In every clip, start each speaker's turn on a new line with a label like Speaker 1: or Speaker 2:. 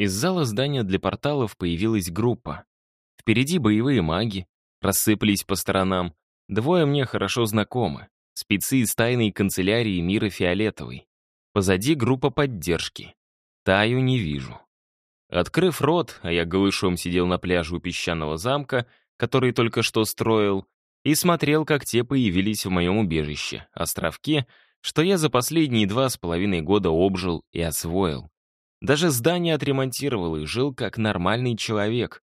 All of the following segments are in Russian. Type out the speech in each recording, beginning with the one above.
Speaker 1: Из зала здания для порталов появилась группа. Впереди боевые маги, рассыпались по сторонам. Двое мне хорошо знакомы. Спецы из тайной канцелярии мира фиолетовой. Позади группа поддержки. Таю не вижу. Открыв рот, а я голышом сидел на пляже у песчаного замка, который только что строил, и смотрел, как те появились в моем убежище, островке, что я за последние два с половиной года обжил и освоил. Даже здание отремонтировал и жил как нормальный человек.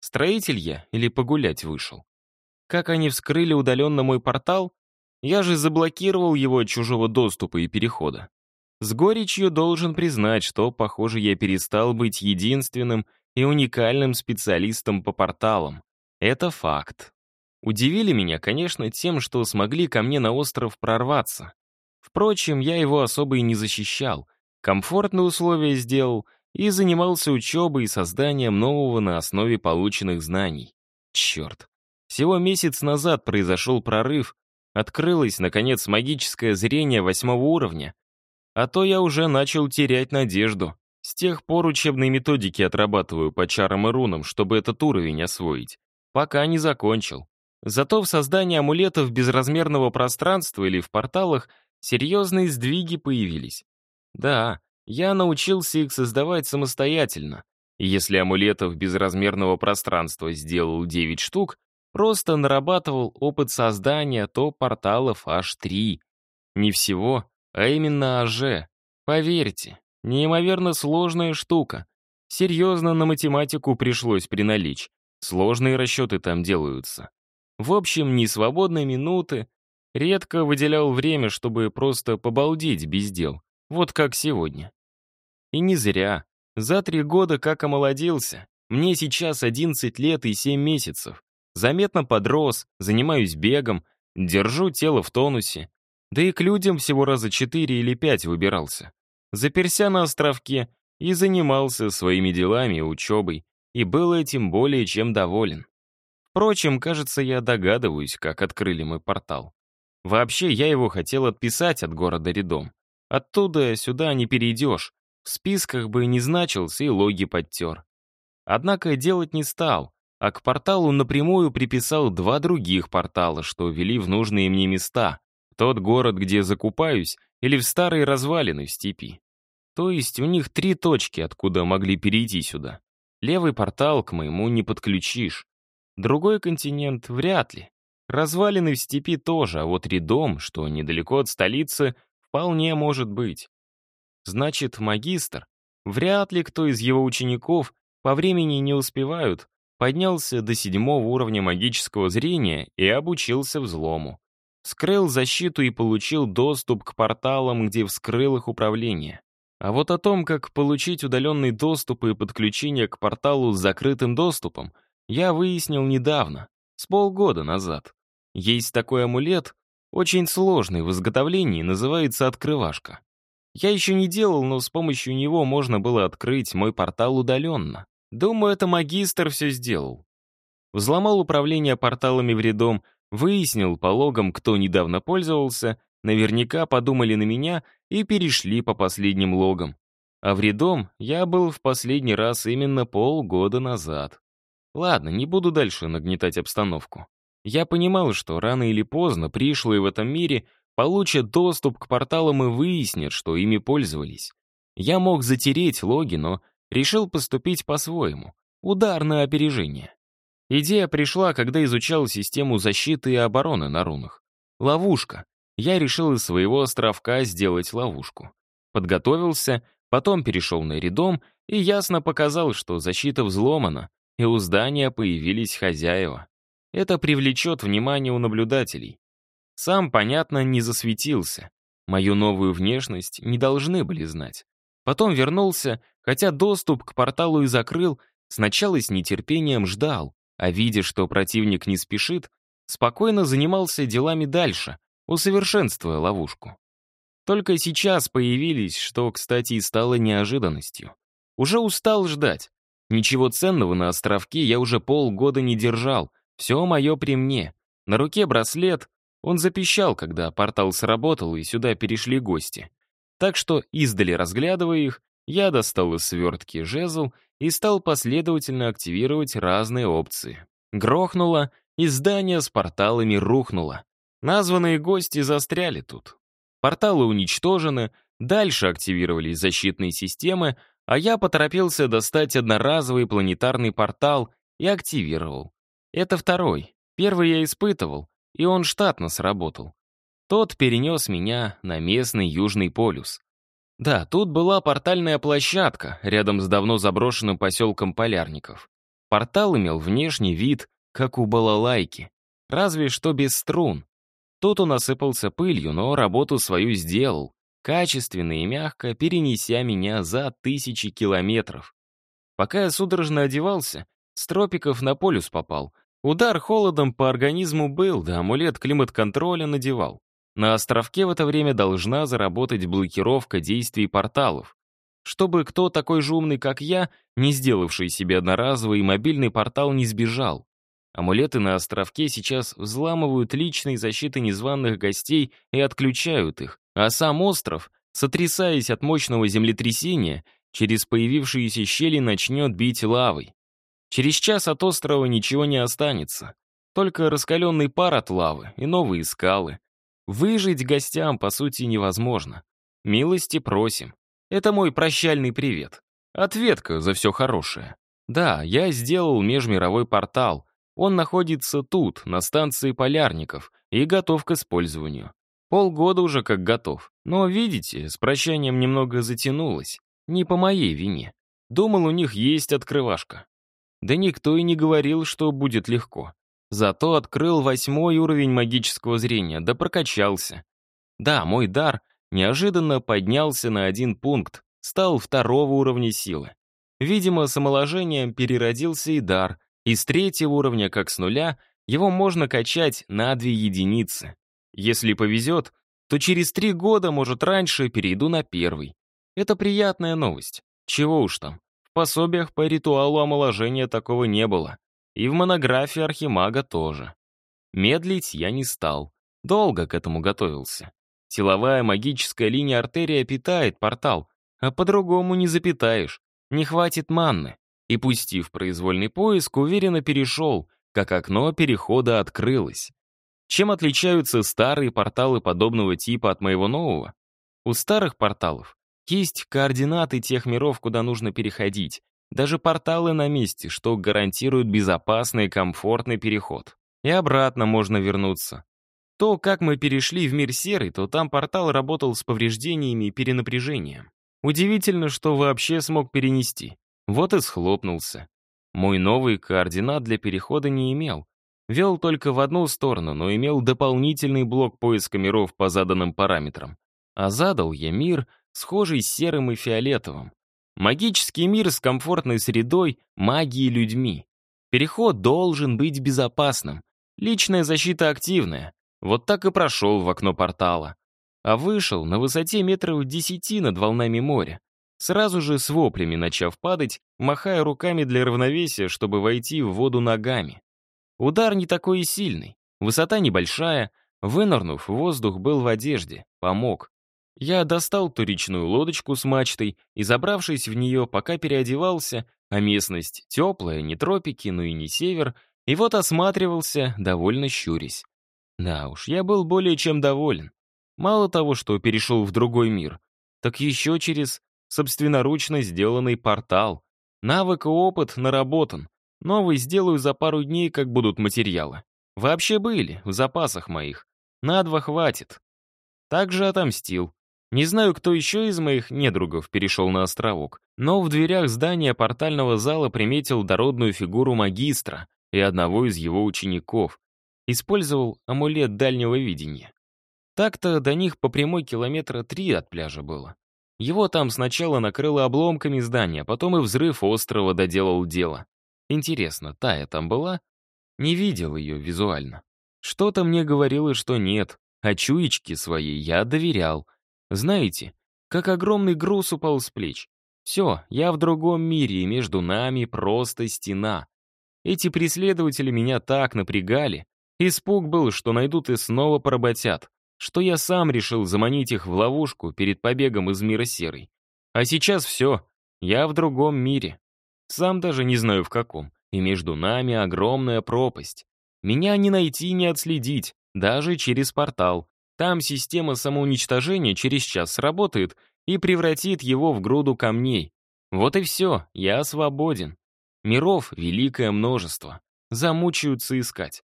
Speaker 1: Строитель я или погулять вышел? Как они вскрыли удаленно мой портал? Я же заблокировал его от чужого доступа и перехода. С горечью должен признать, что, похоже, я перестал быть единственным и уникальным специалистом по порталам. Это факт. Удивили меня, конечно, тем, что смогли ко мне на остров прорваться. Впрочем, я его особо и не защищал. Комфортные условия сделал и занимался учебой и созданием нового на основе полученных знаний. Черт. Всего месяц назад произошел прорыв, открылось, наконец, магическое зрение восьмого уровня, а то я уже начал терять надежду. С тех пор учебные методики отрабатываю по чарам и рунам, чтобы этот уровень освоить. Пока не закончил. Зато в создании амулетов безразмерного пространства или в порталах серьезные сдвиги появились. Да, я научился их создавать самостоятельно. Если амулетов безразмерного пространства сделал 9 штук, просто нарабатывал опыт создания, то порталов аж 3. Не всего, а именно АЖ. Поверьте, неимоверно сложная штука. Серьезно на математику пришлось приналечь. Сложные расчеты там делаются. В общем, ни свободной минуты. Редко выделял время, чтобы просто побалдеть без дел. Вот как сегодня. И не зря. За три года как омолодился. Мне сейчас 11 лет и 7 месяцев. Заметно подрос, занимаюсь бегом, держу тело в тонусе. Да и к людям всего раза четыре или пять выбирался. Заперся на островке и занимался своими делами и учебой, и был этим более чем доволен. Впрочем, кажется, я догадываюсь, как открыли мой портал. Вообще, я его хотел отписать от города Редом. Оттуда сюда не перейдешь. В списках бы не значился и логи подтер. Однако делать не стал, а к порталу напрямую приписал два других портала, что вели в нужные мне места, тот город, где закупаюсь, или в старые развалины в степи. То есть у них три точки, откуда могли перейти сюда. Левый портал к моему не подключишь. Другой континент вряд ли. Развалины в степи тоже, а вот Редом, что недалеко от столицы, вполне может быть. Значит, магистр, вряд ли кто из его учеников по времени не успевают, поднялся до седьмого уровня магического зрения и обучился взлому. Скрыл защиту и получил доступ к порталам, где вскрыл их управление. А вот о том, как получить удаленный доступ и подключение к порталу с закрытым доступом, я выяснил недавно, с полгода назад. Есть такой амулет, очень сложный в изготовлении, называется открывашка. Я еще не делал, но с помощью него можно было открыть мой портал удаленно. Думаю, это магистр все сделал. Взломал управление порталами в рядом, Выяснил по логам, кто недавно пользовался, наверняка подумали на меня и перешли по последним логам. А в рядом я был в последний раз именно полгода назад. Ладно, не буду дальше нагнетать обстановку. Я понимал, что рано или поздно пришлые в этом мире получат доступ к порталам и выяснят, что ими пользовались. Я мог затереть логи, но решил поступить по-своему. Удар на опережение. Идея пришла, когда изучал систему защиты и обороны на рунах. Ловушка. Я решил из своего островка сделать ловушку. Подготовился, потом перешел на редом и ясно показал, что защита взломана, и у здания появились хозяева. Это привлечет внимание у наблюдателей. Сам, понятно, не засветился. Мою новую внешность не должны были знать. Потом вернулся, хотя доступ к порталу и закрыл, сначала с нетерпением ждал, а видя, что противник не спешит, спокойно занимался делами дальше, усовершенствуя ловушку. Только сейчас появились, что, кстати, и стало неожиданностью. Уже устал ждать. Ничего ценного на островке я уже полгода не держал, все мое при мне. На руке браслет, он запищал, когда портал сработал и сюда перешли гости. Так что, издали разглядывая их, Я достал из свертки жезл и стал последовательно активировать разные опции. Грохнуло, и здание с порталами рухнуло. Названные гости застряли тут. Порталы уничтожены, дальше активировались защитные системы, а я поторопился достать одноразовый планетарный портал и активировал. Это второй. Первый я испытывал, и он штатно сработал. Тот перенес меня на местный Южный полюс. Да, тут была портальная площадка рядом с давно заброшенным поселком Полярников. Портал имел внешний вид, как у балалайки, разве что без струн. Тут он осыпался пылью, но работу свою сделал, качественно и мягко перенеся меня за тысячи километров. Пока я судорожно одевался, с тропиков на полюс попал. Удар холодом по организму был, да амулет климат-контроля надевал. На островке в это время должна заработать блокировка действий порталов. Чтобы кто такой же умный, как я, не сделавший себе одноразовый мобильный портал, не сбежал. Амулеты на островке сейчас взламывают личные защиты незваных гостей и отключают их, а сам остров, сотрясаясь от мощного землетрясения, через появившиеся щели начнет бить лавой. Через час от острова ничего не останется, только раскаленный пар от лавы и новые скалы, Выжить гостям, по сути, невозможно. Милости просим. Это мой прощальный привет. Ответка за все хорошее. Да, я сделал межмировой портал. Он находится тут, на станции Полярников, и готов к использованию. Полгода уже как готов. Но, видите, с прощанием немного затянулось. Не по моей вине. Думал, у них есть открывашка. Да никто и не говорил, что будет легко. Зато открыл восьмой уровень магического зрения, да прокачался. Да, мой дар неожиданно поднялся на один пункт, стал второго уровня силы. Видимо, с омоложением переродился и дар, и с третьего уровня, как с нуля, его можно качать на две единицы. Если повезет, то через три года, может раньше, перейду на первый. Это приятная новость. Чего уж там. Пособиях по ритуалу омоложения такого не было. И в монографии Архимага тоже. Медлить я не стал. Долго к этому готовился. Силовая магическая линия артерия питает портал, а по-другому не запитаешь. Не хватит манны. И, пустив произвольный поиск, уверенно перешел, как окно перехода открылось. Чем отличаются старые порталы подобного типа от моего нового? У старых порталов есть координаты тех миров, куда нужно переходить, даже порталы на месте, что гарантирует безопасный и комфортный переход. И обратно можно вернуться. То, как мы перешли в мир серый, то там портал работал с повреждениями и перенапряжением. Удивительно, что вообще смог перенести. Вот и схлопнулся. Мой новый координат для перехода не имел. Вел только в одну сторону, но имел дополнительный блок поиска миров по заданным параметрам. А задал я мир, схожий с серым и фиолетовым. Магический мир с комфортной средой, магией людьми. Переход должен быть безопасным. Личная защита активная. Вот так и прошел в окно портала. А вышел на высоте метров десяти над волнами моря. Сразу же с воплями начав падать, махая руками для равновесия, чтобы войти в воду ногами. Удар не такой и сильный. Высота небольшая. Вынырнув, воздух был в одежде. Помог. Я достал туричную лодочку с мачтой и, забравшись в нее, пока переодевался, а местность теплая, не тропики, но и не север, и вот осматривался, довольно щурясь. Да уж, я был более чем доволен. Мало того, что перешел в другой мир, так еще через собственноручно сделанный портал. Навык и опыт наработан. Новый сделаю за пару дней, как будут материалы. Вообще были, в запасах моих. На два хватит. Также отомстил. Не знаю, кто еще из моих недругов перешел на островок, но в дверях здания портального зала приметил дородную фигуру магистра и одного из его учеников. Использовал амулет дальнего видения. Так-то до них по прямой километра три от пляжа было. Его там сначала накрыло обломками здания, потом и взрыв острова доделал дело. Интересно, Тая там была? Не видел ее визуально. Что-то мне говорило, что нет, а чуечке своей я доверял — знаете, как огромный груз упал с плеч. Все, я в другом мире, и между нами просто стена. Эти преследователи меня так напрягали. Испуг был, что найдут и снова поработят, что я сам решил заманить их в ловушку перед побегом из мира серый. А сейчас все, я в другом мире. Сам даже не знаю в каком, и между нами огромная пропасть. Меня не найти, не отследить, даже через портал. Там система самоуничтожения через час сработает и превратит его в груду камней. Вот и все, я свободен. Миров великое множество. Замучаются искать.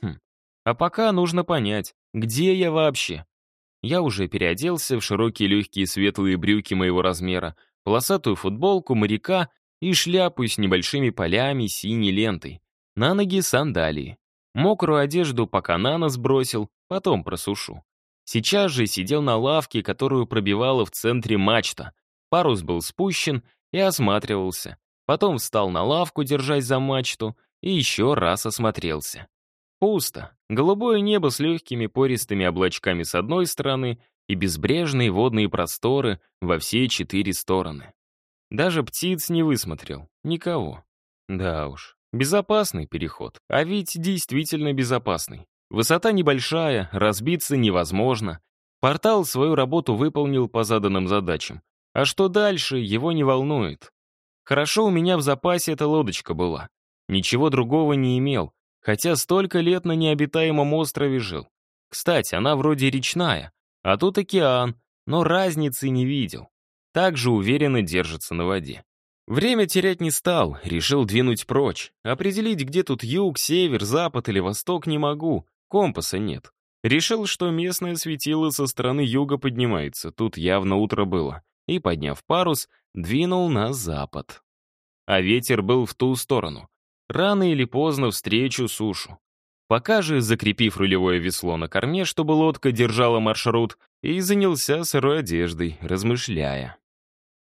Speaker 1: Хм. А пока нужно понять, где я вообще. Я уже переоделся в широкие легкие светлые брюки моего размера, полосатую футболку моряка и шляпу с небольшими полями синей лентой. На ноги сандалии. Мокрую одежду пока на нос бросил, потом просушу. Сейчас же сидел на лавке, которую пробивала в центре мачта. Парус был спущен и осматривался. Потом встал на лавку, держась за мачту, и еще раз осмотрелся. Пусто. Голубое небо с легкими пористыми облачками с одной стороны и безбрежные водные просторы во все четыре стороны. Даже птиц не высмотрел. Никого. Да уж. Безопасный переход. А ведь действительно безопасный. Высота небольшая, разбиться невозможно. Портал свою работу выполнил по заданным задачам. А что дальше, его не волнует. Хорошо у меня в запасе эта лодочка была. Ничего другого не имел, хотя столько лет на необитаемом острове жил. Кстати, она вроде речная, а тут океан, но разницы не видел. Также уверенно держится на воде. Время терять не стал, решил двинуть прочь. Определить, где тут юг, север, запад или восток не могу, компаса нет. Решил, что местное светило со стороны юга поднимается, тут явно утро было, и, подняв парус, двинул на запад. А ветер был в ту сторону. Рано или поздно встречу сушу. Пока же, закрепив рулевое весло на корме, чтобы лодка держала маршрут, и занялся сырой одеждой, размышляя.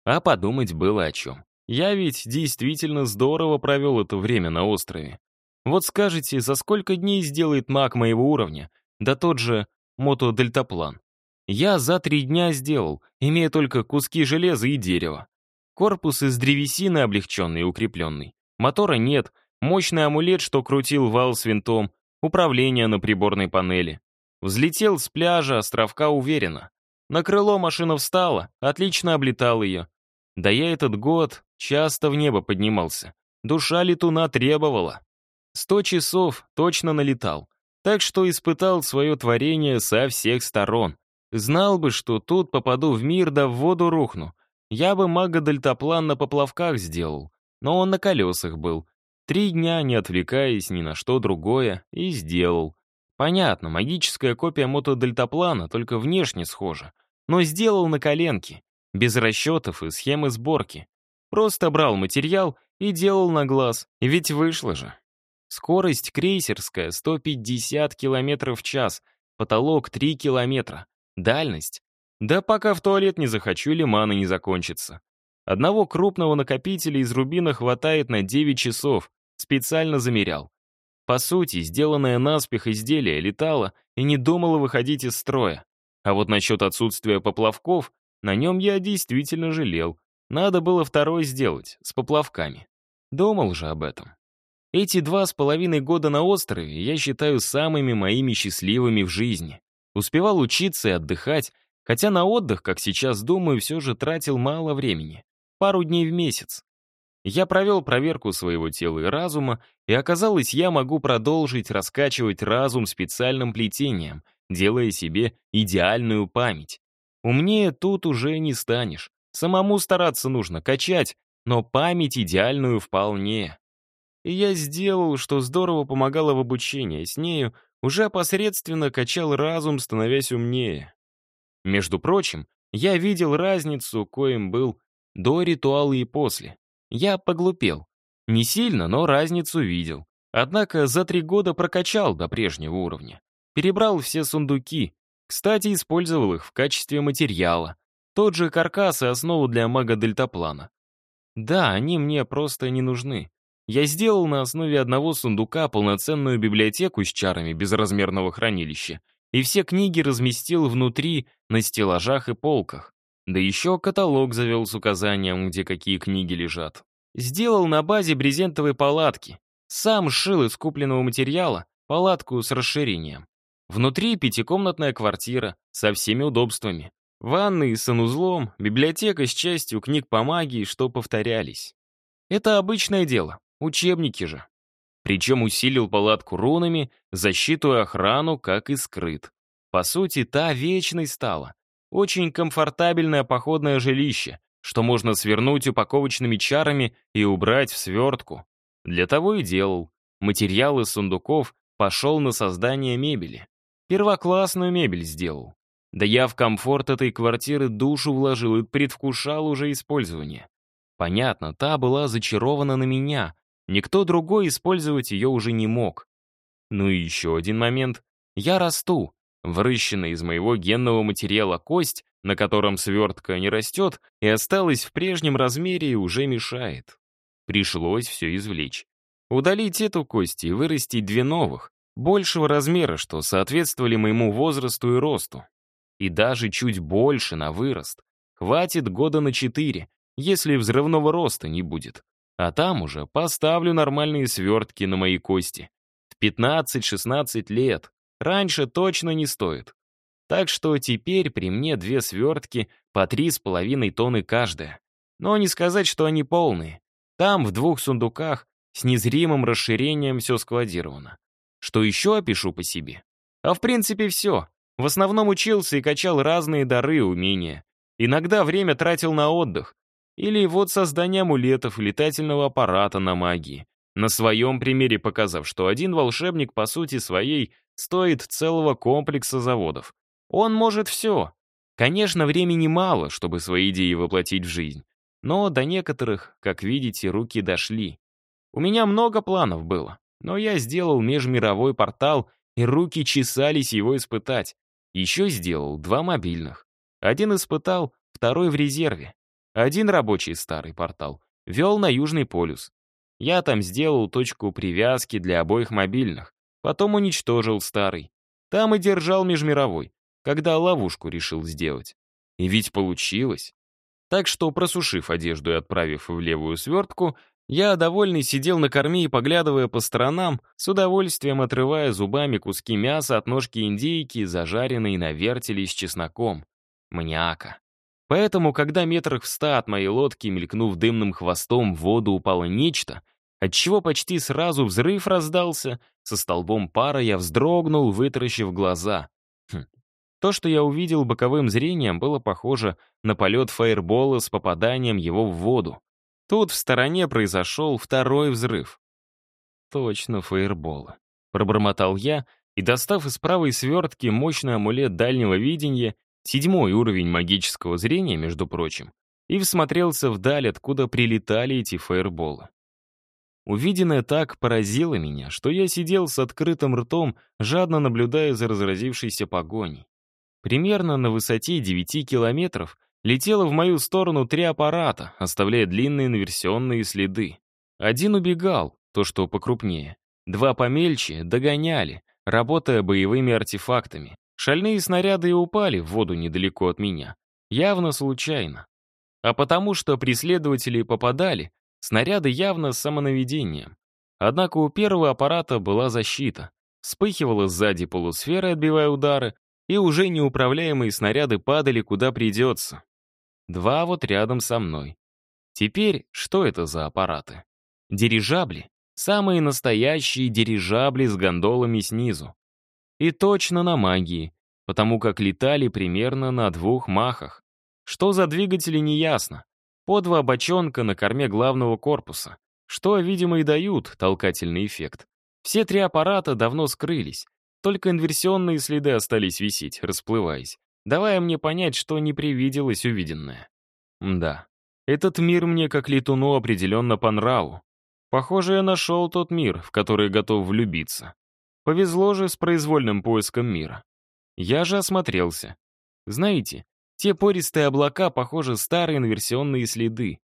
Speaker 1: А подумать было о чем. Я ведь действительно здорово провел это время на острове. Вот скажите, за сколько дней сделает маг моего уровня? Да тот же мотодельтаплан. Я за три дня сделал, имея только куски железа и дерева. Корпус из древесины облегченный и укрепленный. Мотора нет, мощный амулет, что крутил вал с винтом, управление на приборной панели. Взлетел с пляжа островка уверенно. На крыло машина встала, отлично облетал ее. Да я этот год часто в небо поднимался. Душа летуна требовала. Сто часов точно налетал. Так что испытал свое творение со всех сторон. Знал бы, что тут попаду в мир да в воду рухну. Я бы мага-дельтаплан на поплавках сделал. Но он на колесах был. Три дня, не отвлекаясь ни на что другое, и сделал. Понятно, магическая копия мотодельтаплана, только внешне схожа. Но сделал на коленке без расчетов и схемы сборки. Просто брал материал и делал на глаз, ведь вышло же. Скорость крейсерская 150 км в час, потолок 3 километра. Дальность? Да пока в туалет не захочу или не закончится. Одного крупного накопителя из рубина хватает на 9 часов, специально замерял. По сути, сделанное наспех изделие летало и не думало выходить из строя. А вот насчет отсутствия поплавков на нем я действительно жалел. Надо было второй сделать, с поплавками. Думал же об этом. Эти два с половиной года на острове я считаю самыми моими счастливыми в жизни. Успевал учиться и отдыхать, хотя на отдых, как сейчас думаю, все же тратил мало времени. Пару дней в месяц. Я провел проверку своего тела и разума, и оказалось, я могу продолжить раскачивать разум специальным плетением, делая себе идеальную память. Умнее тут уже не станешь. Самому стараться нужно, качать, но память идеальную вполне. И я сделал, что здорово помогало в обучении, с нею уже опосредственно качал разум, становясь умнее. Между прочим, я видел разницу, коим был до ритуала и после. Я поглупел. Не сильно, но разницу видел. Однако за три года прокачал до прежнего уровня. Перебрал все сундуки, кстати, использовал их в качестве материала. Тот же каркас и основу для мага-дельтаплана. Да, они мне просто не нужны. Я сделал на основе одного сундука полноценную библиотеку с чарами безразмерного хранилища, и все книги разместил внутри, на стеллажах и полках. Да еще каталог завел с указанием, где какие книги лежат. Сделал на базе брезентовой палатки. Сам сшил из купленного материала палатку с расширением. Внутри пятикомнатная квартира со всеми удобствами. Ванны с санузлом, библиотека с частью книг по магии, что повторялись. Это обычное дело, учебники же. Причем усилил палатку рунами, защиту и охрану, как и скрыт. По сути, та вечной стала. Очень комфортабельное походное жилище, что можно свернуть упаковочными чарами и убрать в свертку. Для того и делал. Материал из сундуков пошел на создание мебели. Первоклассную мебель сделал. Да я в комфорт этой квартиры душу вложил и предвкушал уже использование. Понятно, та была зачарована на меня. Никто другой использовать ее уже не мог. Ну и еще один момент. Я расту. Выращенная из моего генного материала кость, на котором свертка не растет, и осталась в прежнем размере и уже мешает. Пришлось все извлечь. Удалить эту кость и вырастить две новых, большего размера, что соответствовали моему возрасту и росту. И даже чуть больше на вырост. Хватит года на четыре, если взрывного роста не будет. А там уже поставлю нормальные свертки на мои кости. В 15-16 лет. Раньше точно не стоит. Так что теперь при мне две свертки по три с половиной тонны каждая. Но не сказать, что они полные. Там в двух сундуках с незримым расширением все складировано. Что еще опишу по себе? А в принципе все. В основном учился и качал разные дары и умения. Иногда время тратил на отдых. Или вот создание амулетов летательного аппарата на магии. На своем примере показав, что один волшебник по сути своей стоит целого комплекса заводов. Он может все. Конечно, времени мало, чтобы свои идеи воплотить в жизнь. Но до некоторых, как видите, руки дошли. У меня много планов было, но я сделал межмировой портал, и руки чесались его испытать. Еще сделал два мобильных. Один испытал, второй в резерве. Один рабочий старый портал вел на Южный полюс. Я там сделал точку привязки для обоих мобильных, потом уничтожил старый. Там и держал межмировой, когда ловушку решил сделать. И ведь получилось. Так что, просушив одежду и отправив в левую свертку, я, довольный, сидел на корме и, поглядывая по сторонам, с удовольствием отрывая зубами куски мяса от ножки индейки, зажаренной на вертеле с чесноком. Маниака. Поэтому, когда метрах в ста от моей лодки, мелькнув дымным хвостом, в воду упало нечто, отчего почти сразу взрыв раздался, со столбом пара я вздрогнул, вытаращив глаза. Хм. То, что я увидел боковым зрением, было похоже на полет фаербола с попаданием его в воду. Тут в стороне произошел второй взрыв. Точно фаербола. Пробормотал я и, достав из правой свертки мощный амулет дальнего видения, Седьмой уровень магического зрения, между прочим, и всмотрелся вдаль, откуда прилетали эти фаерболы. Увиденное так поразило меня, что я сидел с открытым ртом, жадно наблюдая за разразившейся погоней. Примерно на высоте 9 километров летело в мою сторону три аппарата, оставляя длинные наверсионные следы. Один убегал, то, что покрупнее. Два помельче догоняли, работая боевыми артефактами. Шальные снаряды и упали в воду недалеко от меня. Явно случайно. А потому что преследователи попадали, снаряды явно с самонаведением. Однако у первого аппарата была защита. Вспыхивала сзади полусфера, отбивая удары, и уже неуправляемые снаряды падали куда придется. Два вот рядом со мной. Теперь что это за аппараты? Дирижабли. Самые настоящие дирижабли с гондолами снизу. И точно на магии, потому как летали примерно на двух махах. Что за двигатели, неясно. По два бочонка на корме главного корпуса. Что, видимо, и дают толкательный эффект. Все три аппарата давно скрылись. Только инверсионные следы остались висеть, расплываясь, давая мне понять, что не привиделось увиденное. Да, этот мир мне как летуну определенно по нраву. Похоже, я нашел тот мир, в который готов влюбиться. Повезло же с произвольным поиском мира. Я же осмотрелся. Знаете, те пористые облака, похоже, старые инверсионные следы.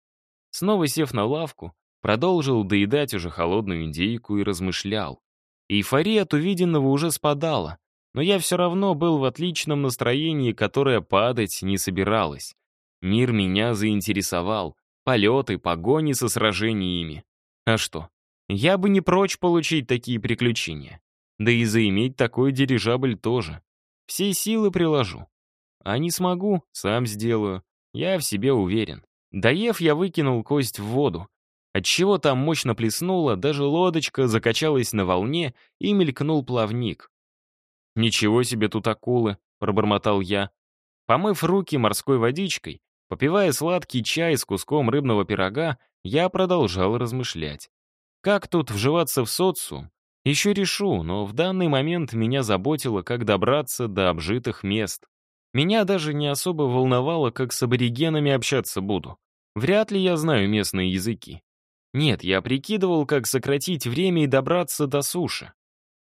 Speaker 1: Снова сев на лавку, продолжил доедать уже холодную индейку и размышлял. Эйфория от увиденного уже спадала, но я все равно был в отличном настроении, которое падать не собиралось. Мир меня заинтересовал, полеты, погони со сражениями. А что, я бы не прочь получить такие приключения. Да и заиметь такой дирижабль тоже. Все силы приложу. а не смогу, сам сделаю. Я в себе уверен. Доев, я выкинул кость в воду. Отчего там мощно плеснуло, даже лодочка закачалась на волне и мелькнул плавник. «Ничего себе тут акулы», — пробормотал я. Помыв руки морской водичкой, попивая сладкий чай с куском рыбного пирога, я продолжал размышлять. Как тут вживаться в социум? Еще решу, но в данный момент меня заботило, как добраться до обжитых мест. Меня даже не особо волновало, как с аборигенами общаться буду. Вряд ли я знаю местные языки. Нет, я прикидывал, как сократить время и добраться до суши.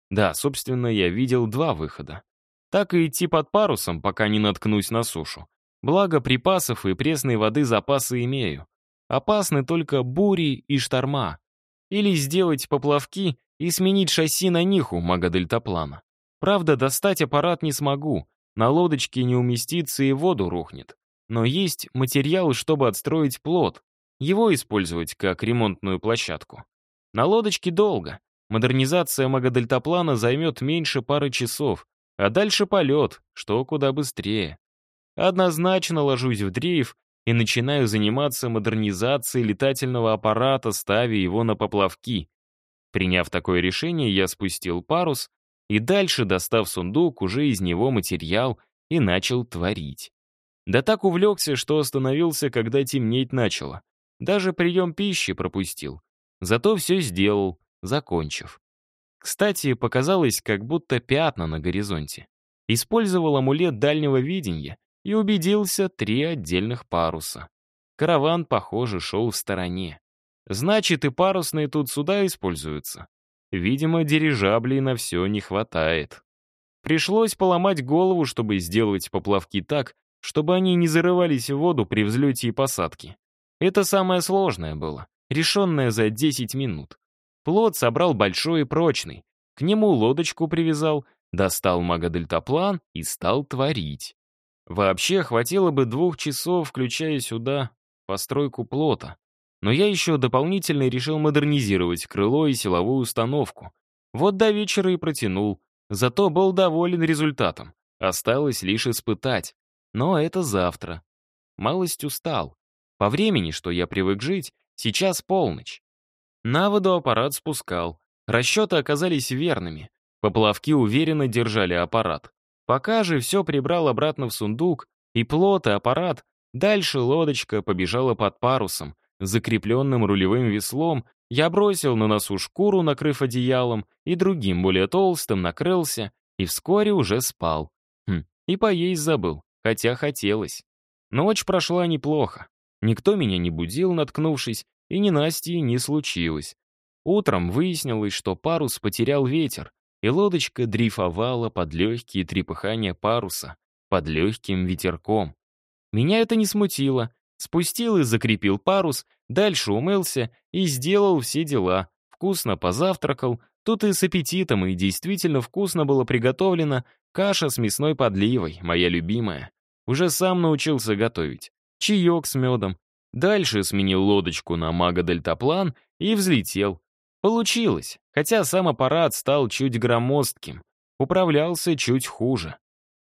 Speaker 1: Да, собственно, я видел два выхода. Так и идти под парусом, пока не наткнусь на сушу. Благо, припасов и пресной воды запасы имею. Опасны только бури и шторма. Или сделать поплавки и сменить шасси на них у мага-дельтаплана. Правда, достать аппарат не смогу, на лодочке не уместится и воду рухнет. Но есть материал, чтобы отстроить плот, его использовать как ремонтную площадку. На лодочке долго. Модернизация мага-дельтаплана займет меньше пары часов, а дальше полет, что куда быстрее. Однозначно ложусь в дрейф и начинаю заниматься модернизацией летательного аппарата, ставя его на поплавки. Приняв такое решение, я спустил парус и дальше, достав сундук, уже из него материал и начал творить. Да так увлекся, что остановился, когда темнеть начало. Даже прием пищи пропустил. Зато все сделал, закончив. Кстати, показалось, как будто пятна на горизонте. Использовал амулет дальнего видения и убедился три отдельных паруса. Караван, похоже, шел в стороне. Значит, и парусные тут суда используются. Видимо, дирижаблей на все не хватает. Пришлось поломать голову, чтобы сделать поплавки так, чтобы они не зарывались в воду при взлете и посадке. Это самое сложное было, решенное за 10 минут. Плод собрал большой и прочный, к нему лодочку привязал, достал магодельтаплан и стал творить. Вообще, хватило бы двух часов, включая сюда постройку плота. Но я еще дополнительно решил модернизировать крыло и силовую установку. Вот до вечера и протянул. Зато был доволен результатом. Осталось лишь испытать. Но это завтра. Малость устал. По времени, что я привык жить, сейчас полночь. На воду аппарат спускал. Расчеты оказались верными. Поплавки уверенно держали аппарат. Пока же все прибрал обратно в сундук, и плот, и аппарат, дальше лодочка побежала под парусом, закрепленным рулевым веслом, я бросил на носу шкуру, накрыв одеялом, и другим, более толстым, накрылся, и вскоре уже спал. Хм, и поесть забыл, хотя хотелось. Ночь прошла неплохо. Никто меня не будил, наткнувшись, и ни Насти не случилось. Утром выяснилось, что парус потерял ветер, и лодочка дрейфовала под легкие трепыхания паруса, под легким ветерком. Меня это не смутило. Спустил и закрепил парус, дальше умылся и сделал все дела. Вкусно позавтракал, тут и с аппетитом, и действительно вкусно было приготовлено каша с мясной подливой, моя любимая. Уже сам научился готовить чаек с медом. Дальше сменил лодочку на мага-дельтаплан и взлетел. Получилось, хотя сам аппарат стал чуть громоздким. Управлялся чуть хуже.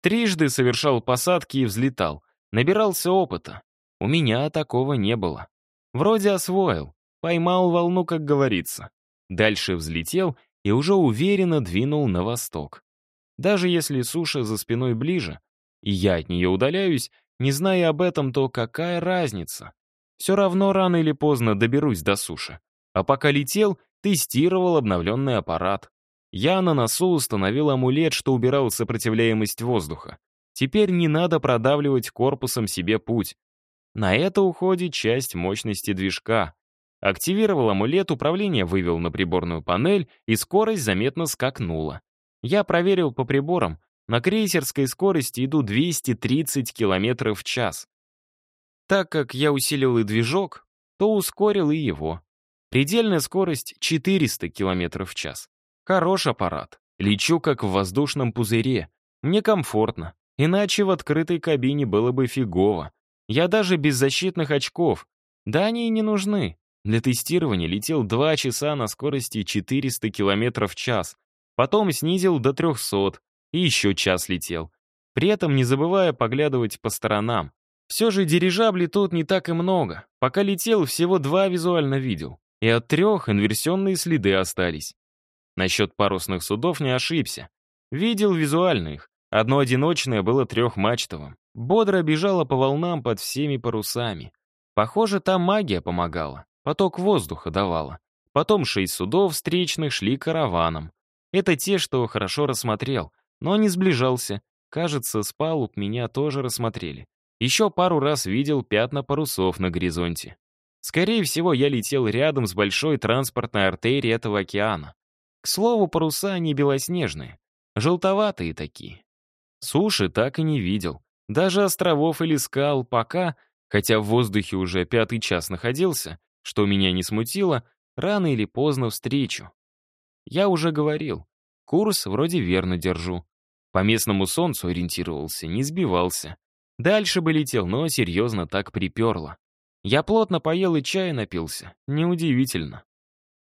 Speaker 1: Трижды совершал посадки и взлетал. Набирался опыта. У меня такого не было. Вроде освоил. Поймал волну, как говорится. Дальше взлетел и уже уверенно двинул на восток. Даже если суша за спиной ближе, и я от нее удаляюсь, не зная об этом, то какая разница? Все равно рано или поздно доберусь до суши. А пока летел, тестировал обновленный аппарат. Я на носу установил амулет, что убирал сопротивляемость воздуха. Теперь не надо продавливать корпусом себе путь. На это уходит часть мощности движка. Активировал амулет, управление вывел на приборную панель, и скорость заметно скакнула. Я проверил по приборам, на крейсерской скорости иду 230 км в час. Так как я усилил и движок, то ускорил и его. Предельная скорость 400 км в час. Хорош аппарат. Лечу как в воздушном пузыре. Мне комфортно. Иначе в открытой кабине было бы фигово. Я даже без защитных очков. Да они и не нужны. Для тестирования летел 2 часа на скорости 400 км в час. Потом снизил до 300, и еще час летел. при этом не забывая поглядывать по сторонам. Все же дирижаблей тут не так и много. Пока летел, всего два визуально видел. И от трех инверсионные следы остались. Насчет парусных судов не ошибся. Видел визуально их. Одно одиночное было трехмачтовым. Бодро бежало по волнам под всеми парусами. Похоже, там магия помогала. Поток воздуха давала. Потом шесть судов встречных шли караваном. Это те, что хорошо рассмотрел, но не сближался. Кажется, с палуб меня тоже рассмотрели. Еще пару раз видел пятна парусов на горизонте. Скорее всего, я летел рядом с большой транспортной артерией этого океана. К слову, паруса не белоснежные, желтоватые такие. Суши так и не видел. Даже островов или скал пока, хотя в воздухе уже пятый час находился, что меня не смутило, рано или поздно встречу. Я уже говорил, курс вроде верно держу. По местному солнцу ориентировался, не сбивался. Дальше бы летел, но серьезно так приперло. Я плотно поел и чая напился. Неудивительно.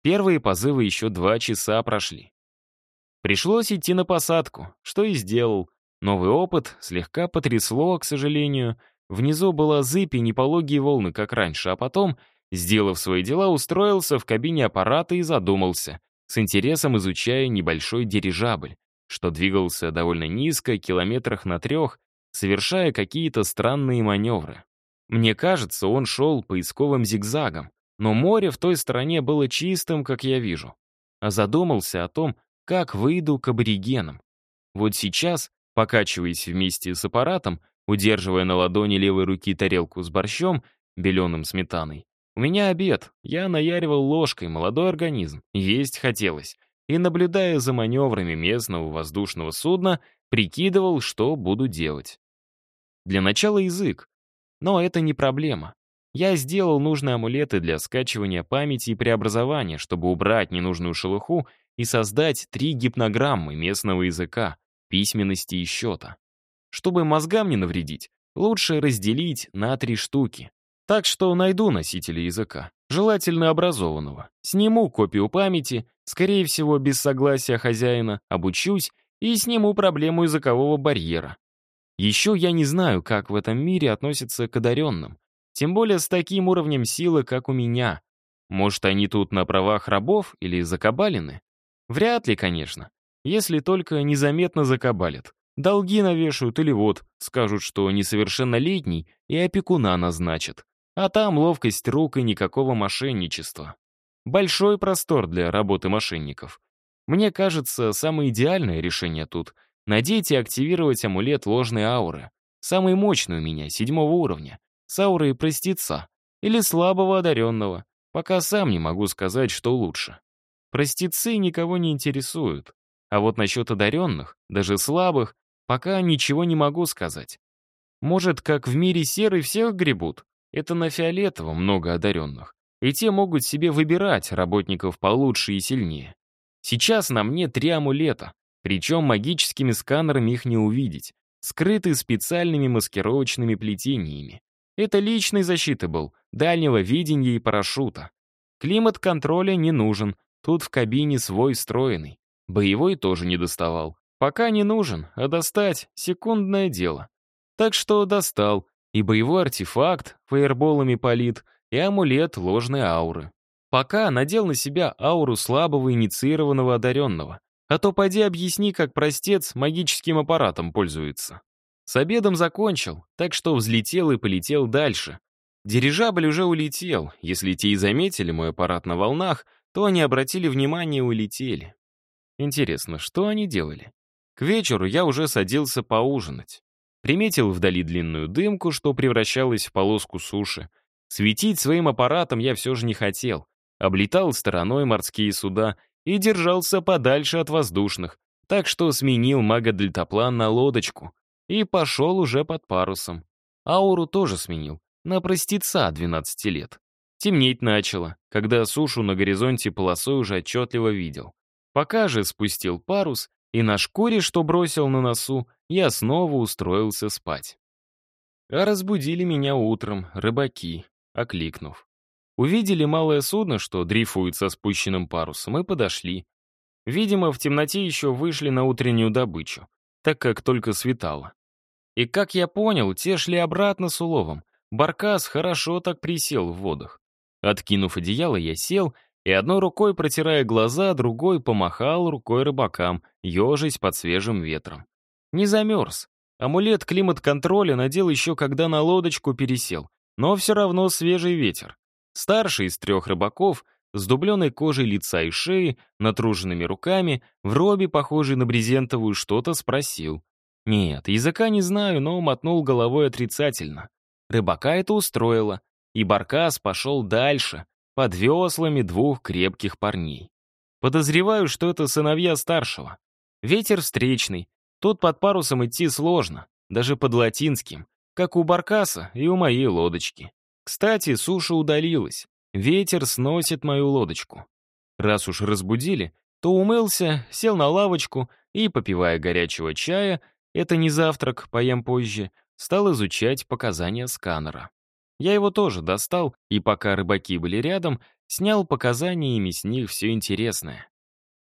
Speaker 1: Первые позывы еще два часа прошли. Пришлось идти на посадку, что и сделал. Новый опыт слегка потрясло, к сожалению. Внизу была зыбь и непологие волны, как раньше, а потом, сделав свои дела, устроился в кабине аппарата и задумался, с интересом изучая небольшой дирижабль, что двигался довольно низко, километрах на трех, совершая какие-то странные маневры. Мне кажется, он шел поисковым зигзагом, но море в той стороне было чистым, как я вижу. А задумался о том, как выйду к аборигенам. Вот сейчас, покачиваясь вместе с аппаратом, удерживая на ладони левой руки тарелку с борщом, беленым сметаной, у меня обед, я наяривал ложкой молодой организм, есть хотелось, и, наблюдая за маневрами местного воздушного судна, прикидывал, что буду делать. Для начала язык. Но это не проблема. Я сделал нужные амулеты для скачивания памяти и преобразования, чтобы убрать ненужную шелуху и создать три гипнограммы местного языка, письменности и счета. Чтобы мозгам не навредить, лучше разделить на три штуки. Так что найду носителя языка, желательно образованного. Сниму копию памяти, скорее всего, без согласия хозяина, обучусь и сниму проблему языкового барьера. Еще я не знаю, как в этом мире относятся к одаренным. Тем более с таким уровнем силы, как у меня. Может, они тут на правах рабов или закабалены? Вряд ли, конечно. Если только незаметно закабалят. Долги навешают или вот, скажут, что несовершеннолетний, и опекуна назначат. А там ловкость рук и никакого мошенничества. Большой простор для работы мошенников. Мне кажется, самое идеальное решение тут — надеть и активировать амулет ложной ауры. Самый мощный у меня, седьмого уровня. С аурой простеца. Или слабого одаренного. Пока сам не могу сказать, что лучше. Простецы никого не интересуют. А вот насчет одаренных, даже слабых, пока ничего не могу сказать. Может, как в мире серый всех гребут? Это на фиолетовом много одаренных. И те могут себе выбирать работников получше и сильнее. Сейчас на мне три амулета, причем магическими сканерами их не увидеть, скрыты специальными маскировочными плетениями. Это личной защиты был, дальнего видения и парашюта. Климат контроля не нужен, тут в кабине свой встроенный. Боевой тоже не доставал. Пока не нужен, а достать — секундное дело. Так что достал, и боевой артефакт, фаерболами полит, и амулет ложной ауры. Пока надел на себя ауру слабого инициированного одаренного. А то поди объясни, как простец магическим аппаратом пользуется. С обедом закончил, так что взлетел и полетел дальше. Дирижабль уже улетел. Если те и заметили мой аппарат на волнах, то они обратили внимание и улетели. Интересно, что они делали? К вечеру я уже садился поужинать. Приметил вдали длинную дымку, что превращалась в полоску суши. Светить своим аппаратом я все же не хотел. Облетал стороной морские суда и держался подальше от воздушных, так что сменил мага-дельтаплан на лодочку и пошел уже под парусом. Ауру тоже сменил, на простеца 12 лет. Темнеть начало, когда сушу на горизонте полосой уже отчетливо видел. Пока же спустил парус, и на шкуре, что бросил на носу, я снова устроился спать. А разбудили меня утром рыбаки, окликнув. Увидели малое судно, что дрейфует со спущенным парусом, и подошли. Видимо, в темноте еще вышли на утреннюю добычу, так как только светало. И как я понял, те шли обратно с уловом. Баркас хорошо так присел в водах. Откинув одеяло, я сел и одной рукой, протирая глаза, другой помахал рукой рыбакам, ежась под свежим ветром. Не замерз. Амулет климат-контроля надел еще когда на лодочку пересел, но все равно свежий ветер. Старший из трех рыбаков, с дубленой кожей лица и шеи, натруженными руками, в робе, похожей на брезентовую, что-то спросил. Нет, языка не знаю, но мотнул головой отрицательно. Рыбака это устроило, и Баркас пошел дальше, под веслами двух крепких парней. Подозреваю, что это сыновья старшего. Ветер встречный, тут под парусом идти сложно, даже под латинским, как у Баркаса и у моей лодочки. Кстати, суша удалилась, ветер сносит мою лодочку. Раз уж разбудили, то умылся, сел на лавочку и, попивая горячего чая, это не завтрак, поем позже, стал изучать показания сканера. Я его тоже достал, и пока рыбаки были рядом, снял показаниями с них все интересное.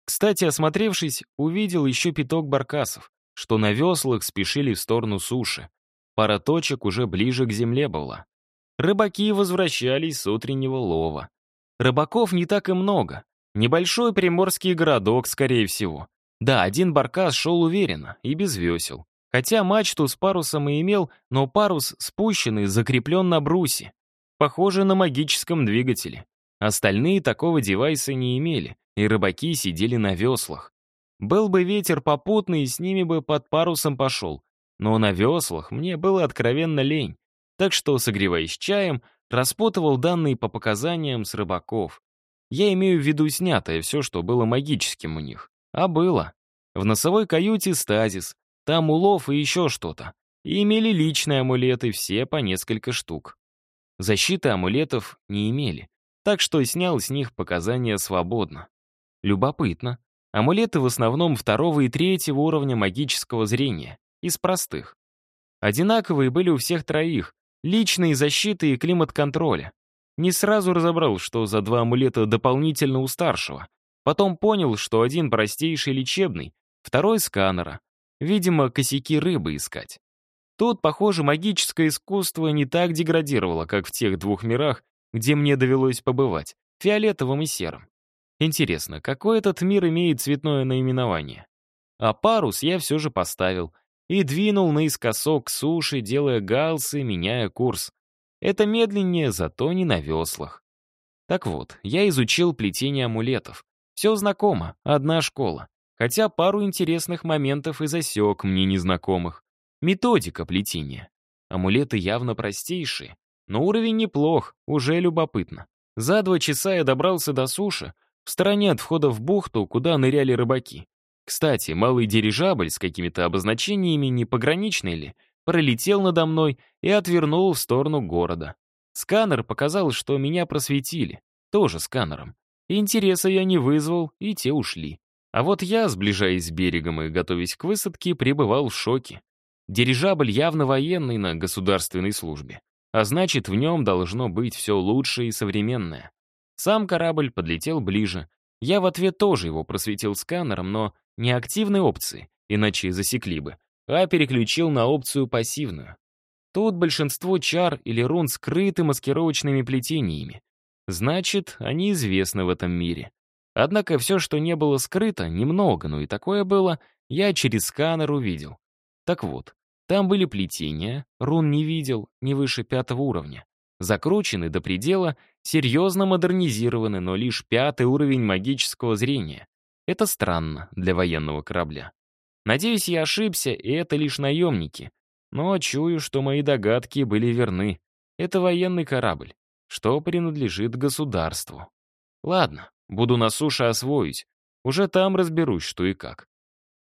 Speaker 1: Кстати, осмотревшись, увидел еще пяток баркасов, что на веслах спешили в сторону суши. Пара точек уже ближе к земле была. Рыбаки возвращались с утреннего лова. Рыбаков не так и много. Небольшой приморский городок, скорее всего. Да, один баркас шел уверенно и без весел. Хотя мачту с парусом и имел, но парус спущенный, закреплен на брусе. Похоже на магическом двигателе. Остальные такого девайса не имели, и рыбаки сидели на веслах. Был бы ветер попутный, с ними бы под парусом пошел. Но на веслах мне было откровенно лень. Так что, согреваясь чаем, распутывал данные по показаниям с рыбаков. Я имею в виду снятое все, что было магическим у них. А было. В носовой каюте стазис, там улов и еще что-то. И имели личные амулеты, все по несколько штук. Защиты амулетов не имели, так что снял с них показания свободно. Любопытно. Амулеты в основном второго и третьего уровня магического зрения, из простых. Одинаковые были у всех троих, личные защиты и климат-контроля. Не сразу разобрал, что за два амулета дополнительно у старшего. Потом понял, что один простейший лечебный, второй сканера, Видимо, косяки рыбы искать. Тут, похоже, магическое искусство не так деградировало, как в тех двух мирах, где мне довелось побывать, фиолетовым и серым. Интересно, какой этот мир имеет цветное наименование? А парус я все же поставил и двинул наискосок к суше, делая галсы, меняя курс. Это медленнее, зато не на веслах. Так вот, я изучил плетение амулетов. Все знакомо, одна школа хотя пару интересных моментов и засек мне незнакомых. Методика плетения. Амулеты явно простейшие, но уровень неплох, уже любопытно. За два часа я добрался до суши, в стороне от входа в бухту, куда ныряли рыбаки. Кстати, малый дирижабль с какими-то обозначениями, не пограничный ли, пролетел надо мной и отвернул в сторону города. Сканер показал, что меня просветили, тоже сканером. Интереса я не вызвал, и те ушли. А вот я, сближаясь с берегом и готовясь к высадке, пребывал в шоке. Дирижабль явно военный на государственной службе. А значит, в нем должно быть все лучшее и современное. Сам корабль подлетел ближе. Я в ответ тоже его просветил сканером, но не активной опции, иначе засекли бы, а переключил на опцию пассивную. Тут большинство чар или рун скрыты маскировочными плетениями. Значит, они известны в этом мире. Однако все, что не было скрыто, немного, но и такое было, я через сканер увидел. Так вот, там были плетения, рун не видел, не выше пятого уровня. Закручены до предела, серьезно модернизированы, но лишь пятый уровень магического зрения. Это странно для военного корабля. Надеюсь, я ошибся, и это лишь наемники. Но чую, что мои догадки были верны. Это военный корабль, что принадлежит государству. Ладно, Буду на суше освоить. Уже там разберусь, что и как.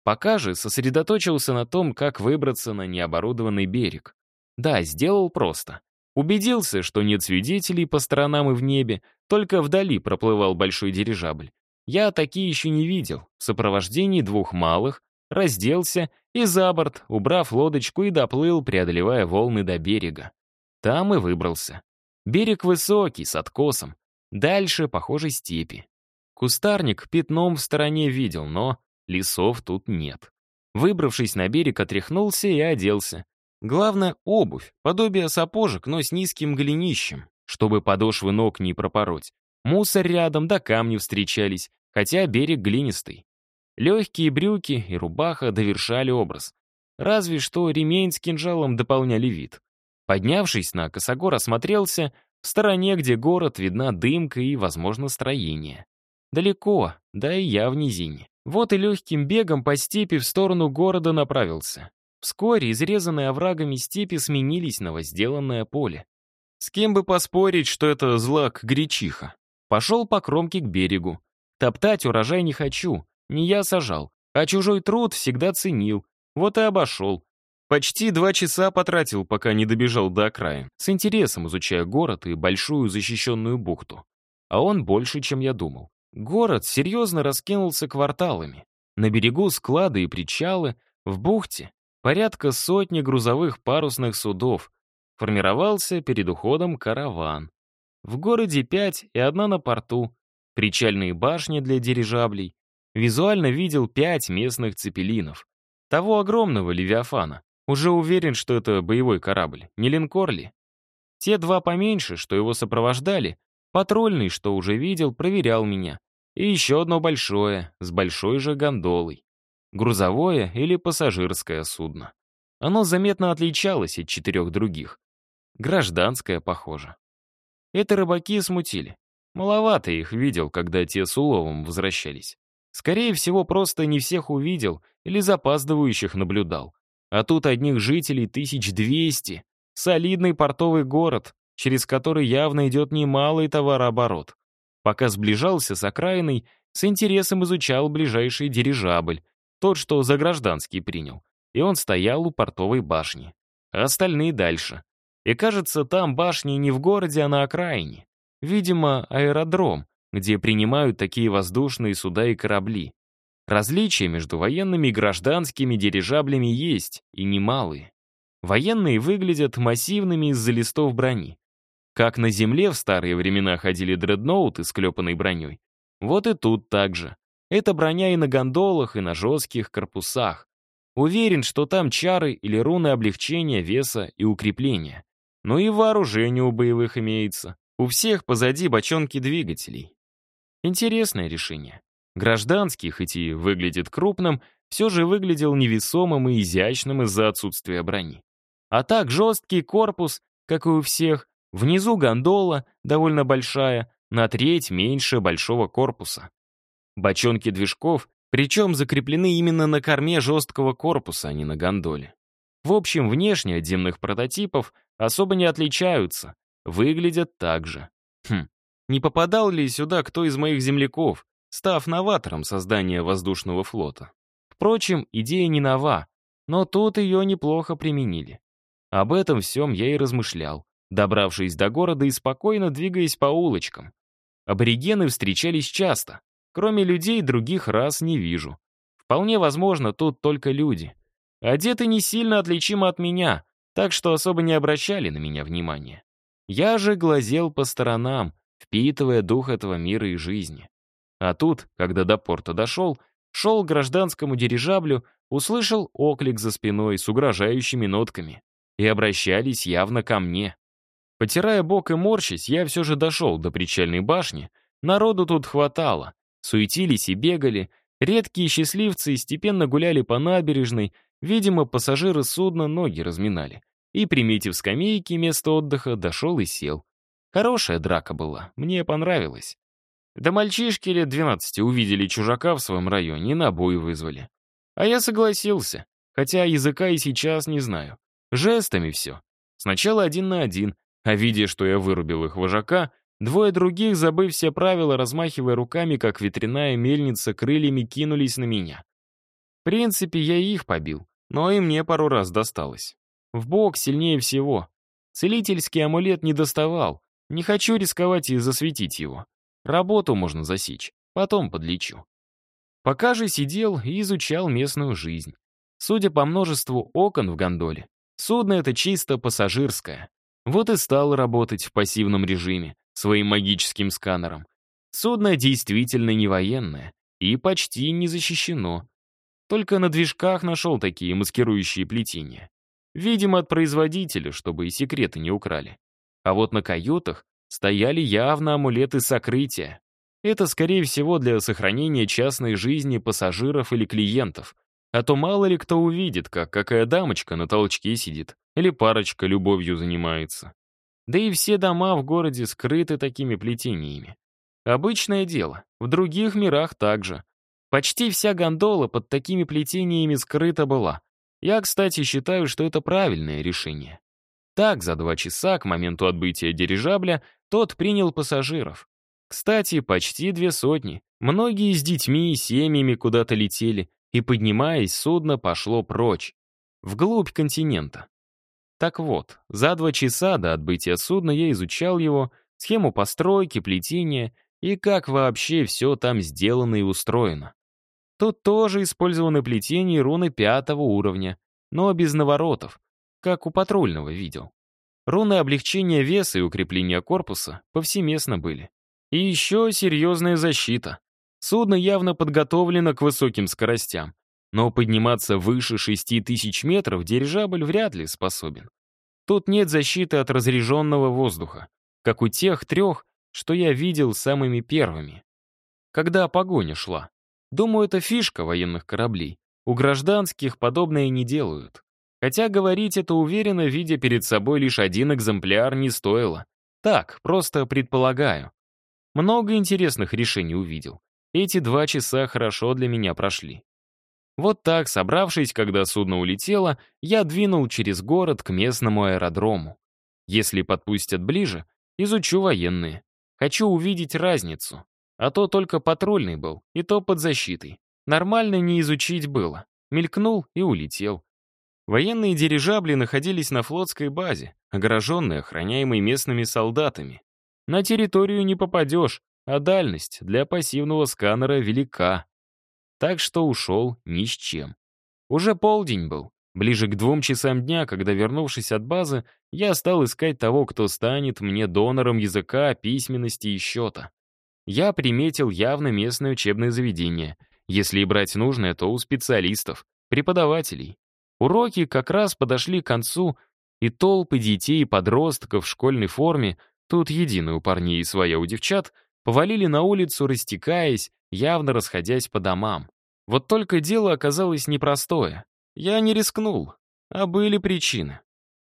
Speaker 1: Пока же сосредоточился на том, как выбраться на необорудованный берег. Да, сделал просто. Убедился, что нет свидетелей по сторонам и в небе, только вдали проплывал большой дирижабль. Я такие еще не видел. В сопровождении двух малых разделся и за борт, убрав лодочку и доплыл, преодолевая волны до берега. Там и выбрался. Берег высокий, с откосом. Дальше, похоже, степи. Кустарник пятном в стороне видел, но лесов тут нет. Выбравшись на берег, отряхнулся и оделся. Главное — обувь, подобие сапожек, но с низким голенищем, чтобы подошвы ног не пропороть. Мусор рядом, да камни встречались, хотя берег глинистый. Легкие брюки и рубаха довершали образ. Разве что ремень с кинжалом дополняли вид. Поднявшись на косогор, осмотрелся, в стороне, где город, видна дымка и, возможно, строение. Далеко, да и я в низине. Вот и легким бегом по степи в сторону города направился. Вскоре изрезанные оврагами степи сменились на возделанное поле. С кем бы поспорить, что это злак-гречиха? Пошел по кромке к берегу. Топтать урожай не хочу, не я сажал, а чужой труд всегда ценил. Вот и обошел. Почти два часа потратил, пока не добежал до окраин, с интересом изучая город и большую защищенную бухту. А он больше, чем я думал. Город серьезно раскинулся кварталами. На берегу склады и причалы, в бухте порядка сотни грузовых парусных судов. Формировался перед уходом караван. В городе пять и одна на порту, причальные башни для дирижаблей. Визуально видел пять местных цепелинов. Того огромного Левиафана. Уже уверен, что это боевой корабль, не линкор ли? Те два поменьше, что его сопровождали, патрульный, что уже видел, проверял меня. И еще одно большое, с большой же гондолой. Грузовое или пассажирское судно. Оно заметно отличалось от четырех других. Гражданское, похоже. Это рыбаки смутили. Маловато их видел, когда те с уловом возвращались. Скорее всего, просто не всех увидел или запаздывающих наблюдал. А тут одних жителей 1200. Солидный портовый город, через который явно идет немалый товарооборот. Пока сближался с окраиной, с интересом изучал ближайший дирижабль, тот, что за гражданский принял. И он стоял у портовой башни. А остальные дальше. И кажется, там башни не в городе, а на окраине. Видимо, аэродром, где принимают такие воздушные суда и корабли. Различия между военными и гражданскими дирижаблями есть, и немалые. Военные выглядят массивными из-за листов брони. Как на земле в старые времена ходили дредноуты с клепанной броней, вот и тут так же. Это броня и на гондолах, и на жестких корпусах. Уверен, что там чары или руны облегчения, веса и укрепления. Но и вооружение у боевых имеется. У всех позади бочонки двигателей. Интересное решение. Гражданский, хоть и выглядит крупным, все же выглядел невесомым и изящным из-за отсутствия брони. А так жесткий корпус, как и у всех, Внизу гондола, довольно большая, на треть меньше большого корпуса. Бочонки движков, причем закреплены именно на корме жесткого корпуса, а не на гондоле. В общем, внешне от земных прототипов особо не отличаются, выглядят так же. Хм, не попадал ли сюда кто из моих земляков, став новатором создания воздушного флота? Впрочем, идея не нова, но тут ее неплохо применили. Об этом всем я и размышлял, добравшись до города и спокойно двигаясь по улочкам. Аборигены встречались часто. Кроме людей, других рас не вижу. Вполне возможно, тут только люди. Одеты не сильно отличимо от меня, так что особо не обращали на меня внимания. Я же глазел по сторонам, впитывая дух этого мира и жизни. А тут, когда до порта дошел, шел к гражданскому дирижаблю, услышал оклик за спиной с угрожающими нотками. И обращались явно ко мне. Потирая бок и морщись, я все же дошел до причальной башни. Народу тут хватало. Суетились и бегали. Редкие счастливцы степенно гуляли по набережной. Видимо, пассажиры судна ноги разминали. И, приметив скамейки место отдыха, дошел и сел. Хорошая драка была, мне понравилось. Да мальчишки лет 12 увидели чужака в своем районе и на бой вызвали. А я согласился, хотя языка и сейчас не знаю. Жестами все. Сначала один на один, а видя, что я вырубил их вожака, двое других, забыв все правила, размахивая руками, как ветряная мельница, крыльями кинулись на меня. В принципе, я их побил, но и мне пару раз досталось. В бок сильнее всего. Целительский амулет не доставал. Не хочу рисковать и засветить его. Работу можно засечь, потом подлечу. Пока же сидел и изучал местную жизнь. Судя по множеству окон в гондоле, судно это чисто пассажирское. Вот и стал работать в пассивном режиме, своим магическим сканером. Судно действительно не военное и почти не защищено. Только на движках нашел такие маскирующие плетения. Видимо, от производителя, чтобы и секреты не украли. А вот на каютах стояли явно амулеты сокрытия. Это, скорее всего, для сохранения частной жизни пассажиров или клиентов. А то мало ли кто увидит, как какая дамочка на толчке сидит, или парочка любовью занимается. Да и все дома в городе скрыты такими плетениями. Обычное дело, в других мирах также. Почти вся гондола под такими плетениями скрыта была. Я, кстати, считаю, что это правильное решение. Так, за два часа к моменту отбытия дирижабля тот принял пассажиров. Кстати, почти две сотни. Многие с детьми и семьями куда-то летели, и, поднимаясь, судно пошло прочь, вглубь континента. Так вот, за два часа до отбытия судна я изучал его, схему постройки, плетения и как вообще все там сделано и устроено. Тут тоже использованы плетения и руны пятого уровня, но без наворотов, как у патрульного видел. Руны облегчения веса и укрепления корпуса повсеместно были. И еще серьезная защита. Судно явно подготовлено к высоким скоростям, но подниматься выше 6000 метров дирижабль вряд ли способен. Тут нет защиты от разряженного воздуха, как у тех трех, что я видел самыми первыми. Когда погоня шла. Думаю, это фишка военных кораблей. У гражданских подобное не делают. Хотя говорить это уверенно, видя перед собой лишь один экземпляр, не стоило. Так, просто предполагаю. Много интересных решений увидел. Эти два часа хорошо для меня прошли. Вот так, собравшись, когда судно улетело, я двинул через город к местному аэродрому. Если подпустят ближе, изучу военные. Хочу увидеть разницу. А то только патрульный был, и то под защитой. Нормально не изучить было. Мелькнул и улетел. Военные дирижабли находились на флотской базе, огороженные, охраняемой местными солдатами. На территорию не попадешь, а дальность для пассивного сканера велика. Так что ушел ни с чем. Уже полдень был. Ближе к двум часам дня, когда, вернувшись от базы, я стал искать того, кто станет мне донором языка, письменности и счета я приметил явно местное учебное заведение. Если и брать нужное, то у специалистов, преподавателей. Уроки как раз подошли к концу, и толпы детей и подростков в школьной форме, тут единая у парней и своя у девчат, повалили на улицу, растекаясь, явно расходясь по домам. Вот только дело оказалось непростое. Я не рискнул, а были причины.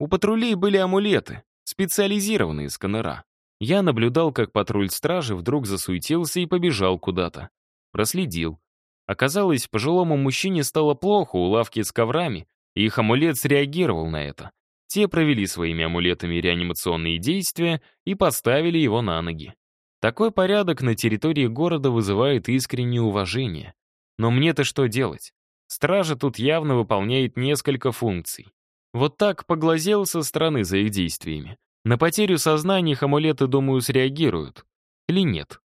Speaker 1: У патрулей были амулеты, специализированные сканера. Я наблюдал, как патруль стражи вдруг засуетился и побежал куда-то. Проследил. Оказалось, пожилому мужчине стало плохо у лавки с коврами, и их амулет среагировал на это. Те провели своими амулетами реанимационные действия и поставили его на ноги. Такой порядок на территории города вызывает искреннее уважение. Но мне-то что делать? Стража тут явно выполняет несколько функций. Вот так поглазел со стороны за их действиями. На потерю сознания их амулеты, думаю, среагируют. Или нет?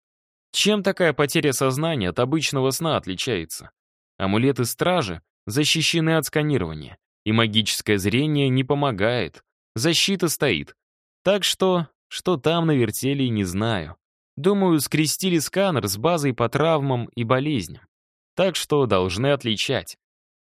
Speaker 1: Чем такая потеря сознания от обычного сна отличается? Амулеты стражи защищены от сканирования, и магическое зрение не помогает. Защита стоит. Так что, что там навертели, не знаю. Думаю, скрестили сканер с базой по травмам и болезням. Так что должны отличать.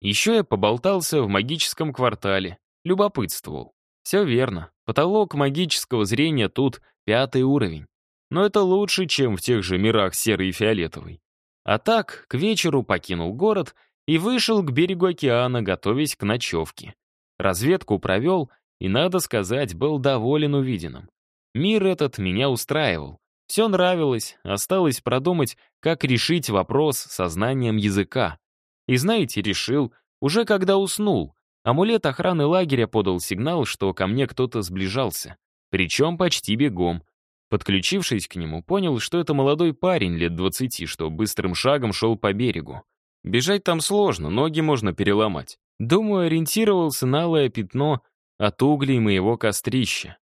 Speaker 1: Еще я поболтался в магическом квартале, любопытствовал. Все верно. Потолок магического зрения тут пятый уровень. Но это лучше, чем в тех же мирах серый и фиолетовый. А так, к вечеру покинул город и вышел к берегу океана, готовясь к ночевке. Разведку провел и, надо сказать, был доволен увиденным. Мир этот меня устраивал. Все нравилось, осталось продумать, как решить вопрос со знанием языка. И знаете, решил, уже когда уснул, Амулет охраны лагеря подал сигнал, что ко мне кто-то сближался. Причем почти бегом. Подключившись к нему, понял, что это молодой парень лет 20, что быстрым шагом шел по берегу. Бежать там сложно, ноги можно переломать. Думаю, ориентировался на алое пятно от углей моего кострища.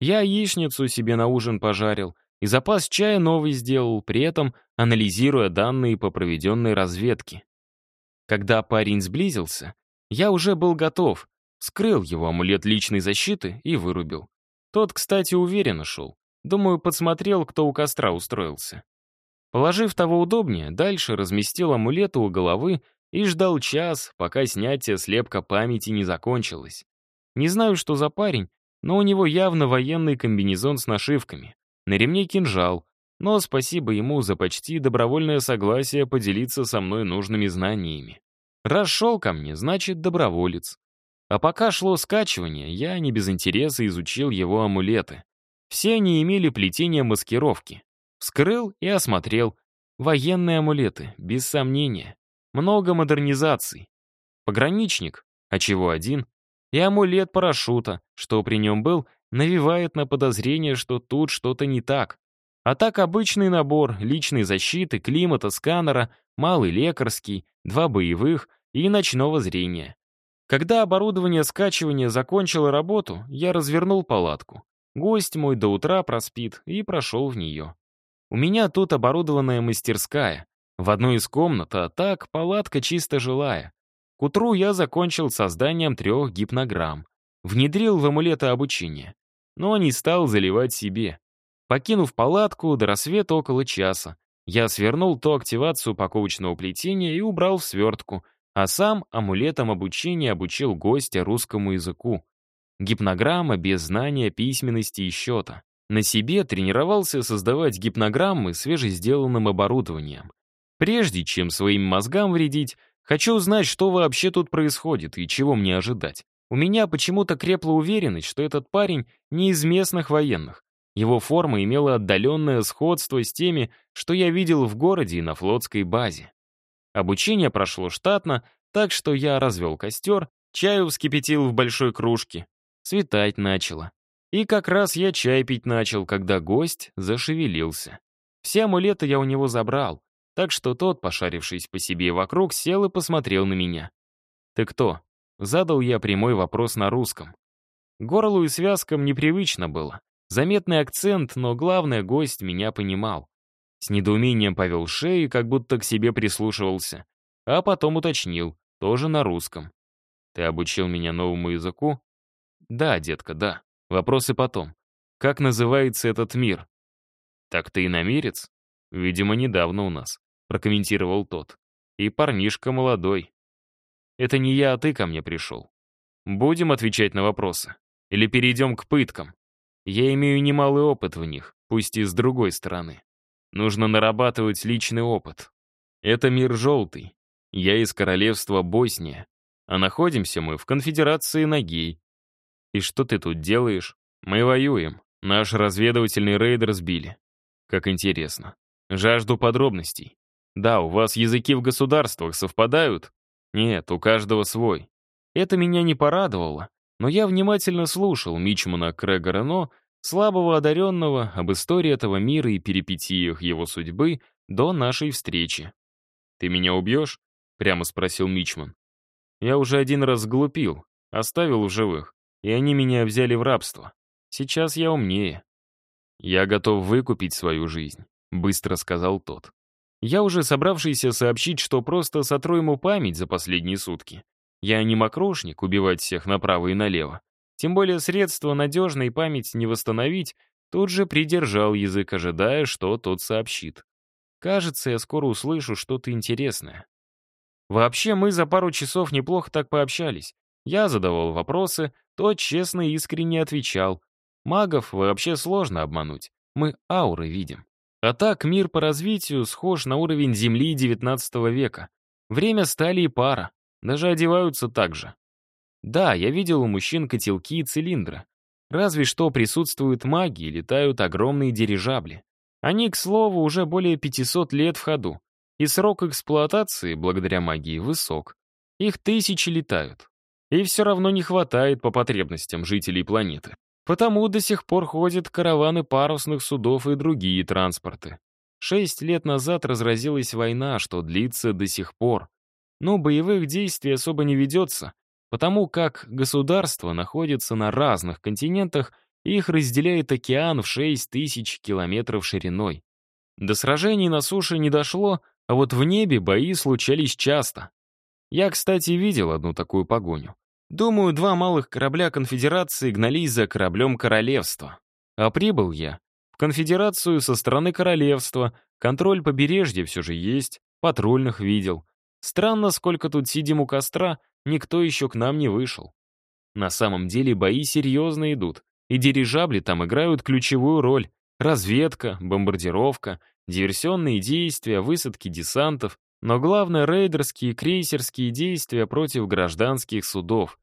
Speaker 1: Я яичницу себе на ужин пожарил и запас чая новый сделал, при этом анализируя данные по проведенной разведке. Когда парень сблизился, я уже был готов, скрыл его амулет личной защиты и вырубил. Тот, кстати, уверенно шел. Думаю, подсмотрел, кто у костра устроился. Положив того удобнее, дальше разместил амулет у головы и ждал час, пока снятие слепка памяти не закончилось. Не знаю, что за парень, но у него явно военный комбинезон с нашивками. На ремне кинжал, но спасибо ему за почти добровольное согласие поделиться со мной нужными знаниями. Раз шел ко мне, значит, доброволец. А пока шло скачивание, я не без интереса изучил его амулеты. Все они имели плетение маскировки. Вскрыл и осмотрел. Военные амулеты, без сомнения. Много модернизаций. Пограничник, а чего один, и амулет парашюта, что при нем был, навевает на подозрение, что тут что-то не так. А так обычный набор личной защиты, климата, сканера, малый лекарский, два боевых и ночного зрения. Когда оборудование скачивания закончило работу, я развернул палатку. Гость мой до утра проспит и прошел в нее. У меня тут оборудованная мастерская. В одной из комнат, а так палатка чисто жилая. К утру я закончил созданием трех гипнограмм. Внедрил в амулеты обучения. Но не стал заливать себе. Покинув палатку, до рассвета около часа, я свернул ту активацию упаковочного плетения и убрал в свертку, а сам амулетом обучения обучил гостя русскому языку. Гипнограмма без знания письменности и счета. На себе тренировался создавать гипнограммы свежесделанным оборудованием. Прежде чем своим мозгам вредить, Хочу узнать, что вообще тут происходит и чего мне ожидать. У меня почему-то крепла уверенность, что этот парень не из местных военных. Его форма имела отдаленное сходство с теми, что я видел в городе и на флотской базе. Обучение прошло штатно, так что я развел костер, чаю вскипятил в большой кружке. Светать начало. И как раз я чай пить начал, когда гость зашевелился. Все амулеты я у него забрал, так что тот, пошарившись по себе вокруг, сел и посмотрел на меня. «Ты кто?» — задал я прямой вопрос на русском. Горлу и связкам непривычно было. Заметный акцент, но главное, гость меня понимал. С недоумением повел шею, как будто к себе прислушивался. А потом уточнил, тоже на русском. «Ты обучил меня новому языку?» «Да, детка, да. Вопросы потом. Как называется этот мир?» «Так ты и намерец?» «Видимо, недавно у нас прокомментировал тот. «И парнишка молодой. Это не я, а ты ко мне пришел. Будем отвечать на вопросы? Или перейдем к пыткам? Я имею немалый опыт в них, пусть и с другой стороны. Нужно нарабатывать личный опыт. Это мир желтый. Я из королевства Босния. А находимся мы в конфедерации Ногей. И что ты тут делаешь? Мы воюем. Наш разведывательный рейд разбили. Как интересно. Жажду подробностей. Да, у вас языки в государствах совпадают? Нет, у каждого свой. Это меня не порадовало, но я внимательно слушал Мичмана Крегора Но, слабого одаренного, об истории этого мира и перипетиях его судьбы до нашей встречи. «Ты меня убьешь?» — прямо спросил Мичман. «Я уже один раз сглупил, оставил в живых, и они меня взяли в рабство. Сейчас я умнее». «Я готов выкупить свою жизнь», — быстро сказал тот. Я уже собравшийся сообщить, что просто сотру ему память за последние сутки. Я не мокрошник, убивать всех направо и налево. Тем более средства надежной память не восстановить, тут же придержал язык, ожидая, что тот сообщит. Кажется, я скоро услышу что-то интересное. Вообще, мы за пару часов неплохо так пообщались. Я задавал вопросы, тот честно и искренне отвечал. Магов вообще сложно обмануть. Мы ауры видим. А так, мир по развитию схож на уровень Земли XIX века. Время стали и пара. Даже одеваются так же. Да, я видел у мужчин котелки и цилиндры. Разве что присутствуют маги и летают огромные дирижабли. Они, к слову, уже более 500 лет в ходу. И срок эксплуатации, благодаря магии, высок. Их тысячи летают. И все равно не хватает по потребностям жителей планеты. Потому до сих пор ходят караваны парусных судов и другие транспорты. Шесть лет назад разразилась война, что длится до сих пор. Но боевых действий особо не ведется, потому как государство находится на разных континентах, и их разделяет океан в 6 тысяч километров шириной. До сражений на суше не дошло, а вот в небе бои случались часто. Я, кстати, видел одну такую погоню. Думаю, два малых корабля конфедерации гнались за кораблем королевства. А прибыл я в конфедерацию со стороны королевства, контроль побережья все же есть, патрульных видел. Странно, сколько тут сидим у костра, никто еще к нам не вышел. На самом деле бои серьезно идут, и дирижабли там играют ключевую роль. Разведка, бомбардировка, диверсионные действия, высадки десантов, но главное — рейдерские и крейсерские действия против гражданских судов.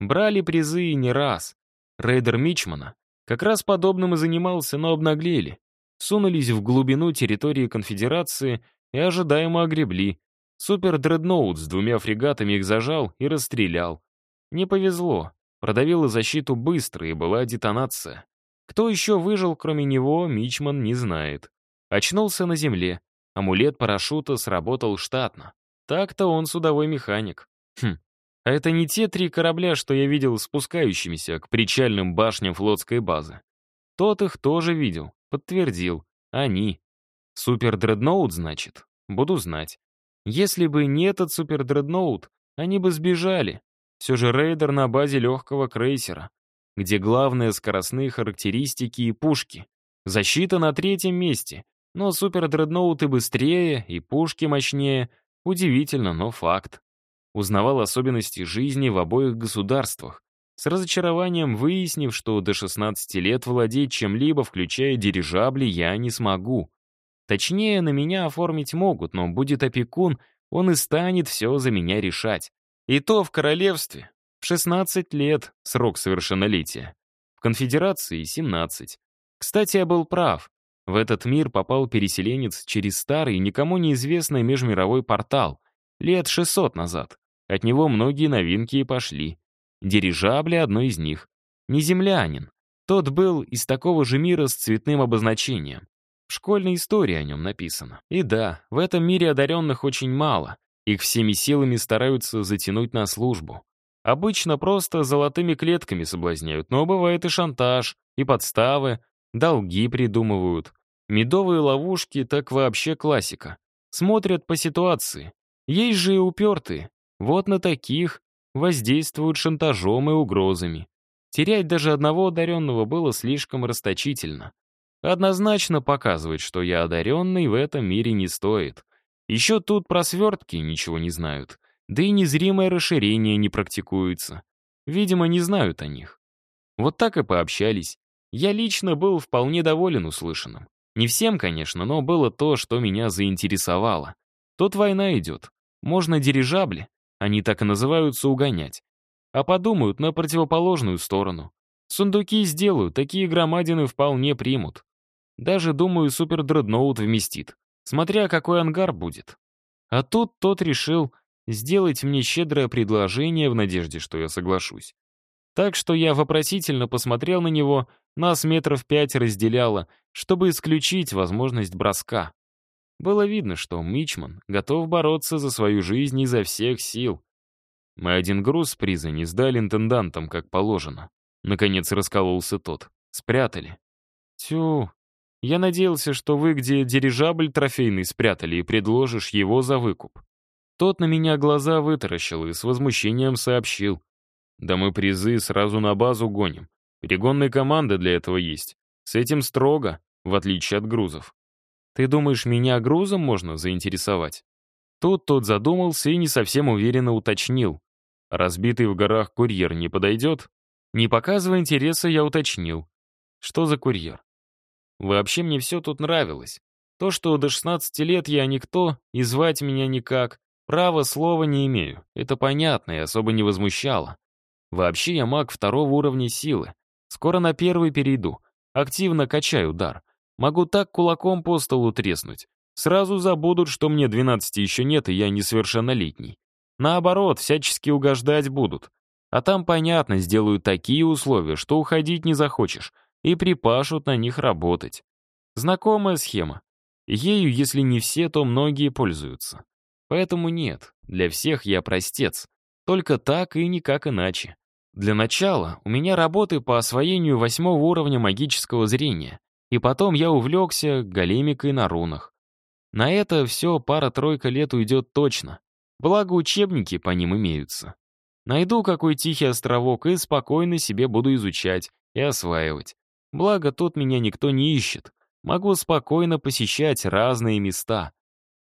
Speaker 1: Брали призы и не раз. Рейдер Мичмана как раз подобным и занимался, но обнаглели. Сунулись в глубину территории конфедерации и ожидаемо огребли. Супер-дредноут с двумя фрегатами их зажал и расстрелял. Не повезло. Продавила защиту быстро, и была детонация. Кто еще выжил, кроме него, Мичман не знает. Очнулся на земле. Амулет парашюта сработал штатно. Так-то он судовой механик. Хм, а это не те три корабля, что я видел спускающимися к причальным башням флотской базы. Тот их тоже видел, подтвердил. Они. Супер-дредноут, значит? Буду знать. Если бы не этот супер-дредноут, они бы сбежали. Все же рейдер на базе легкого крейсера, где главное скоростные характеристики и пушки. Защита на третьем месте, но супер-дредноуты быстрее и пушки мощнее. Удивительно, но факт. Узнавал особенности жизни в обоих государствах, с разочарованием выяснив, что до 16 лет владеть чем-либо, включая дирижабли, я не смогу. Точнее, на меня оформить могут, но будет опекун, он и станет все за меня решать. И то в королевстве. В 16 лет срок совершеннолетия. В конфедерации 17. Кстати, я был прав. В этот мир попал переселенец через старый, никому неизвестный межмировой портал. Лет 600 назад. От него многие новинки и пошли. Дирижабли — одно из них. Не землянин. Тот был из такого же мира с цветным обозначением. В школьной истории о нем написано. И да, в этом мире одаренных очень мало. Их всеми силами стараются затянуть на службу. Обычно просто золотыми клетками соблазняют, но бывает и шантаж, и подставы, долги придумывают. Медовые ловушки — так вообще классика. Смотрят по ситуации. Есть же и упертые. Вот на таких воздействуют шантажом и угрозами. Терять даже одного одаренного было слишком расточительно. Однозначно показывать, что я одаренный, в этом мире не стоит. Еще тут про свертки ничего не знают. Да и незримое расширение не практикуется. Видимо, не знают о них. Вот так и пообщались. Я лично был вполне доволен услышанным. Не всем, конечно, но было то, что меня заинтересовало. Тут война идет. Можно дирижабли, они так и называются угонять. А подумают на противоположную сторону. Сундуки сделают, такие громадины вполне примут. Даже, думаю, супер-дредноут вместит смотря какой ангар будет. А тут тот решил сделать мне щедрое предложение в надежде, что я соглашусь. Так что я вопросительно посмотрел на него, нас метров пять разделяло, чтобы исключить возможность броска. Было видно, что Мичман готов бороться за свою жизнь изо всех сил. Мы один груз приза не сдали интендантам, как положено. Наконец раскололся тот. Спрятали. Тю, я надеялся, что вы где дирижабль трофейный спрятали и предложишь его за выкуп. Тот на меня глаза вытаращил и с возмущением сообщил. Да мы призы сразу на базу гоним. Перегонные команды для этого есть. С этим строго, в отличие от грузов. Ты думаешь, меня грузом можно заинтересовать? Тут тот задумался и не совсем уверенно уточнил. Разбитый в горах курьер не подойдет? Не показывая интереса, я уточнил. Что за курьер? Вообще мне все тут нравилось. То, что до 16 лет я никто, и звать меня никак, права слова не имею. Это понятно и особо не возмущало. Вообще я маг второго уровня силы. Скоро на первый перейду. Активно качаю дар. Могу так кулаком по столу треснуть. Сразу забудут, что мне 12 еще нет, и я несовершеннолетний. Наоборот, всячески угождать будут. А там, понятно, сделают такие условия, что уходить не захочешь и припашут на них работать. Знакомая схема. Ею, если не все, то многие пользуются. Поэтому нет, для всех я простец. Только так и никак иначе. Для начала у меня работы по освоению восьмого уровня магического зрения, и потом я увлекся големикой на рунах. На это все пара-тройка лет уйдет точно. Благо учебники по ним имеются. Найду какой тихий островок и спокойно себе буду изучать и осваивать. Благо, тут меня никто не ищет. Могу спокойно посещать разные места.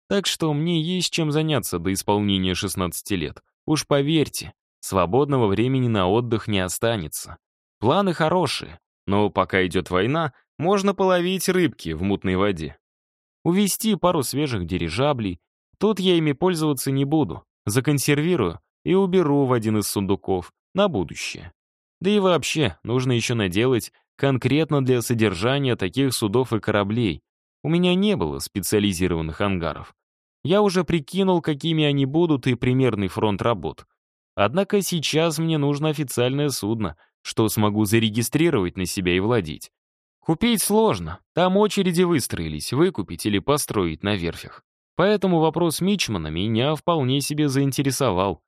Speaker 1: Так что мне есть чем заняться до исполнения 16 лет. Уж поверьте, свободного времени на отдых не останется. Планы хорошие, но пока идет война, можно половить рыбки в мутной воде. Увести пару свежих дирижаблей. Тут я ими пользоваться не буду. Законсервирую и уберу в один из сундуков на будущее. Да и вообще, нужно еще наделать конкретно для содержания таких судов и кораблей. У меня не было специализированных ангаров. Я уже прикинул, какими они будут, и примерный фронт работ. Однако сейчас мне нужно официальное судно, что смогу зарегистрировать на себя и владеть. Купить сложно, там очереди выстроились, выкупить или построить на верфях. Поэтому вопрос Мичмана меня вполне себе заинтересовал.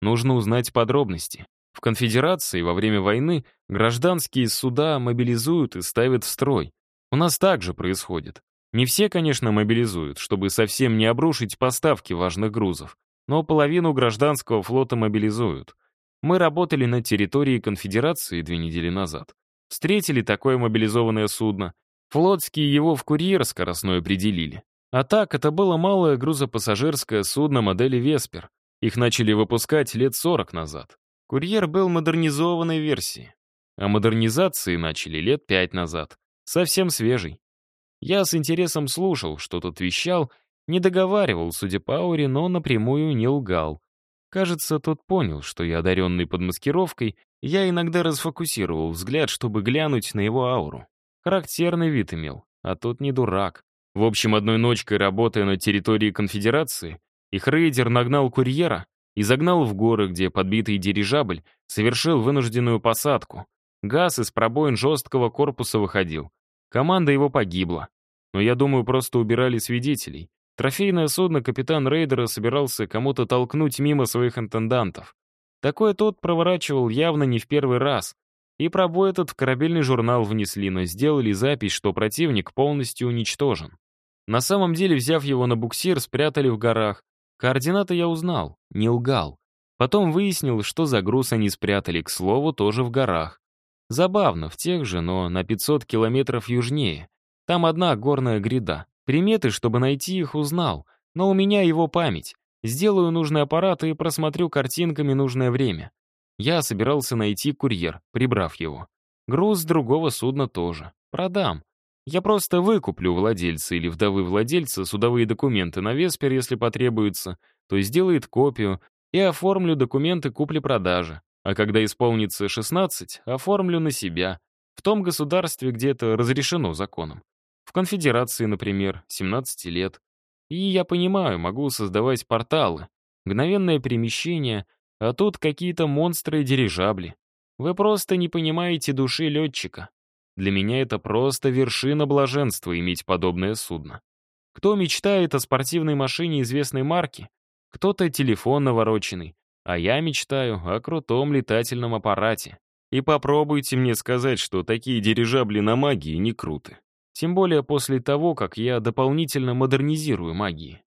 Speaker 1: Нужно узнать подробности. В конфедерации во время войны гражданские суда мобилизуют и ставят в строй. У нас так же происходит. Не все, конечно, мобилизуют, чтобы совсем не обрушить поставки важных грузов, но половину гражданского флота мобилизуют. Мы работали на территории конфедерации две недели назад. Встретили такое мобилизованное судно. Флотские его в курьер скоростной определили. А так, это было малое грузопассажирское судно модели «Веспер». Их начали выпускать лет 40 назад. Курьер был модернизованной версии. А модернизации начали лет пять назад. Совсем свежий. Я с интересом слушал, что тут вещал, не договаривал, судя по ауре, но напрямую не лгал. Кажется, тот понял, что я одаренный под маскировкой, я иногда расфокусировал взгляд, чтобы глянуть на его ауру. Характерный вид имел, а тот не дурак. В общем, одной ночкой, работая на территории конфедерации, их рейдер нагнал курьера и загнал в горы, где подбитый дирижабль совершил вынужденную посадку. Газ из пробоин жесткого корпуса выходил. Команда его погибла. Но я думаю, просто убирали свидетелей. Трофейное судно капитан рейдера собирался кому-то толкнуть мимо своих интендантов. Такое тот проворачивал явно не в первый раз. И пробой этот в корабельный журнал внесли, но сделали запись, что противник полностью уничтожен. На самом деле, взяв его на буксир, спрятали в горах, Координаты я узнал, не лгал. Потом выяснил, что за груз они спрятали, к слову, тоже в горах. Забавно, в тех же, но на 500 километров южнее. Там одна горная гряда. Приметы, чтобы найти их, узнал. Но у меня его память. Сделаю нужный аппарат и просмотрю картинками нужное время. Я собирался найти курьер, прибрав его. Груз другого судна тоже. Продам. Я просто выкуплю владельца или вдовы владельца судовые документы на Веспер, если потребуется, то сделает копию, и оформлю документы купли-продажи. А когда исполнится 16, оформлю на себя. В том государстве, где это разрешено законом. В конфедерации, например, 17 лет. И я понимаю, могу создавать порталы, мгновенное перемещение, а тут какие-то монстры и дирижабли. Вы просто не понимаете души летчика. Для меня это просто вершина блаженства иметь подобное судно. Кто мечтает о спортивной машине известной марки, кто-то телефон навороченный, а я мечтаю о крутом летательном аппарате. И попробуйте мне сказать, что такие дирижабли на магии не круты. Тем более после того, как я дополнительно модернизирую магии.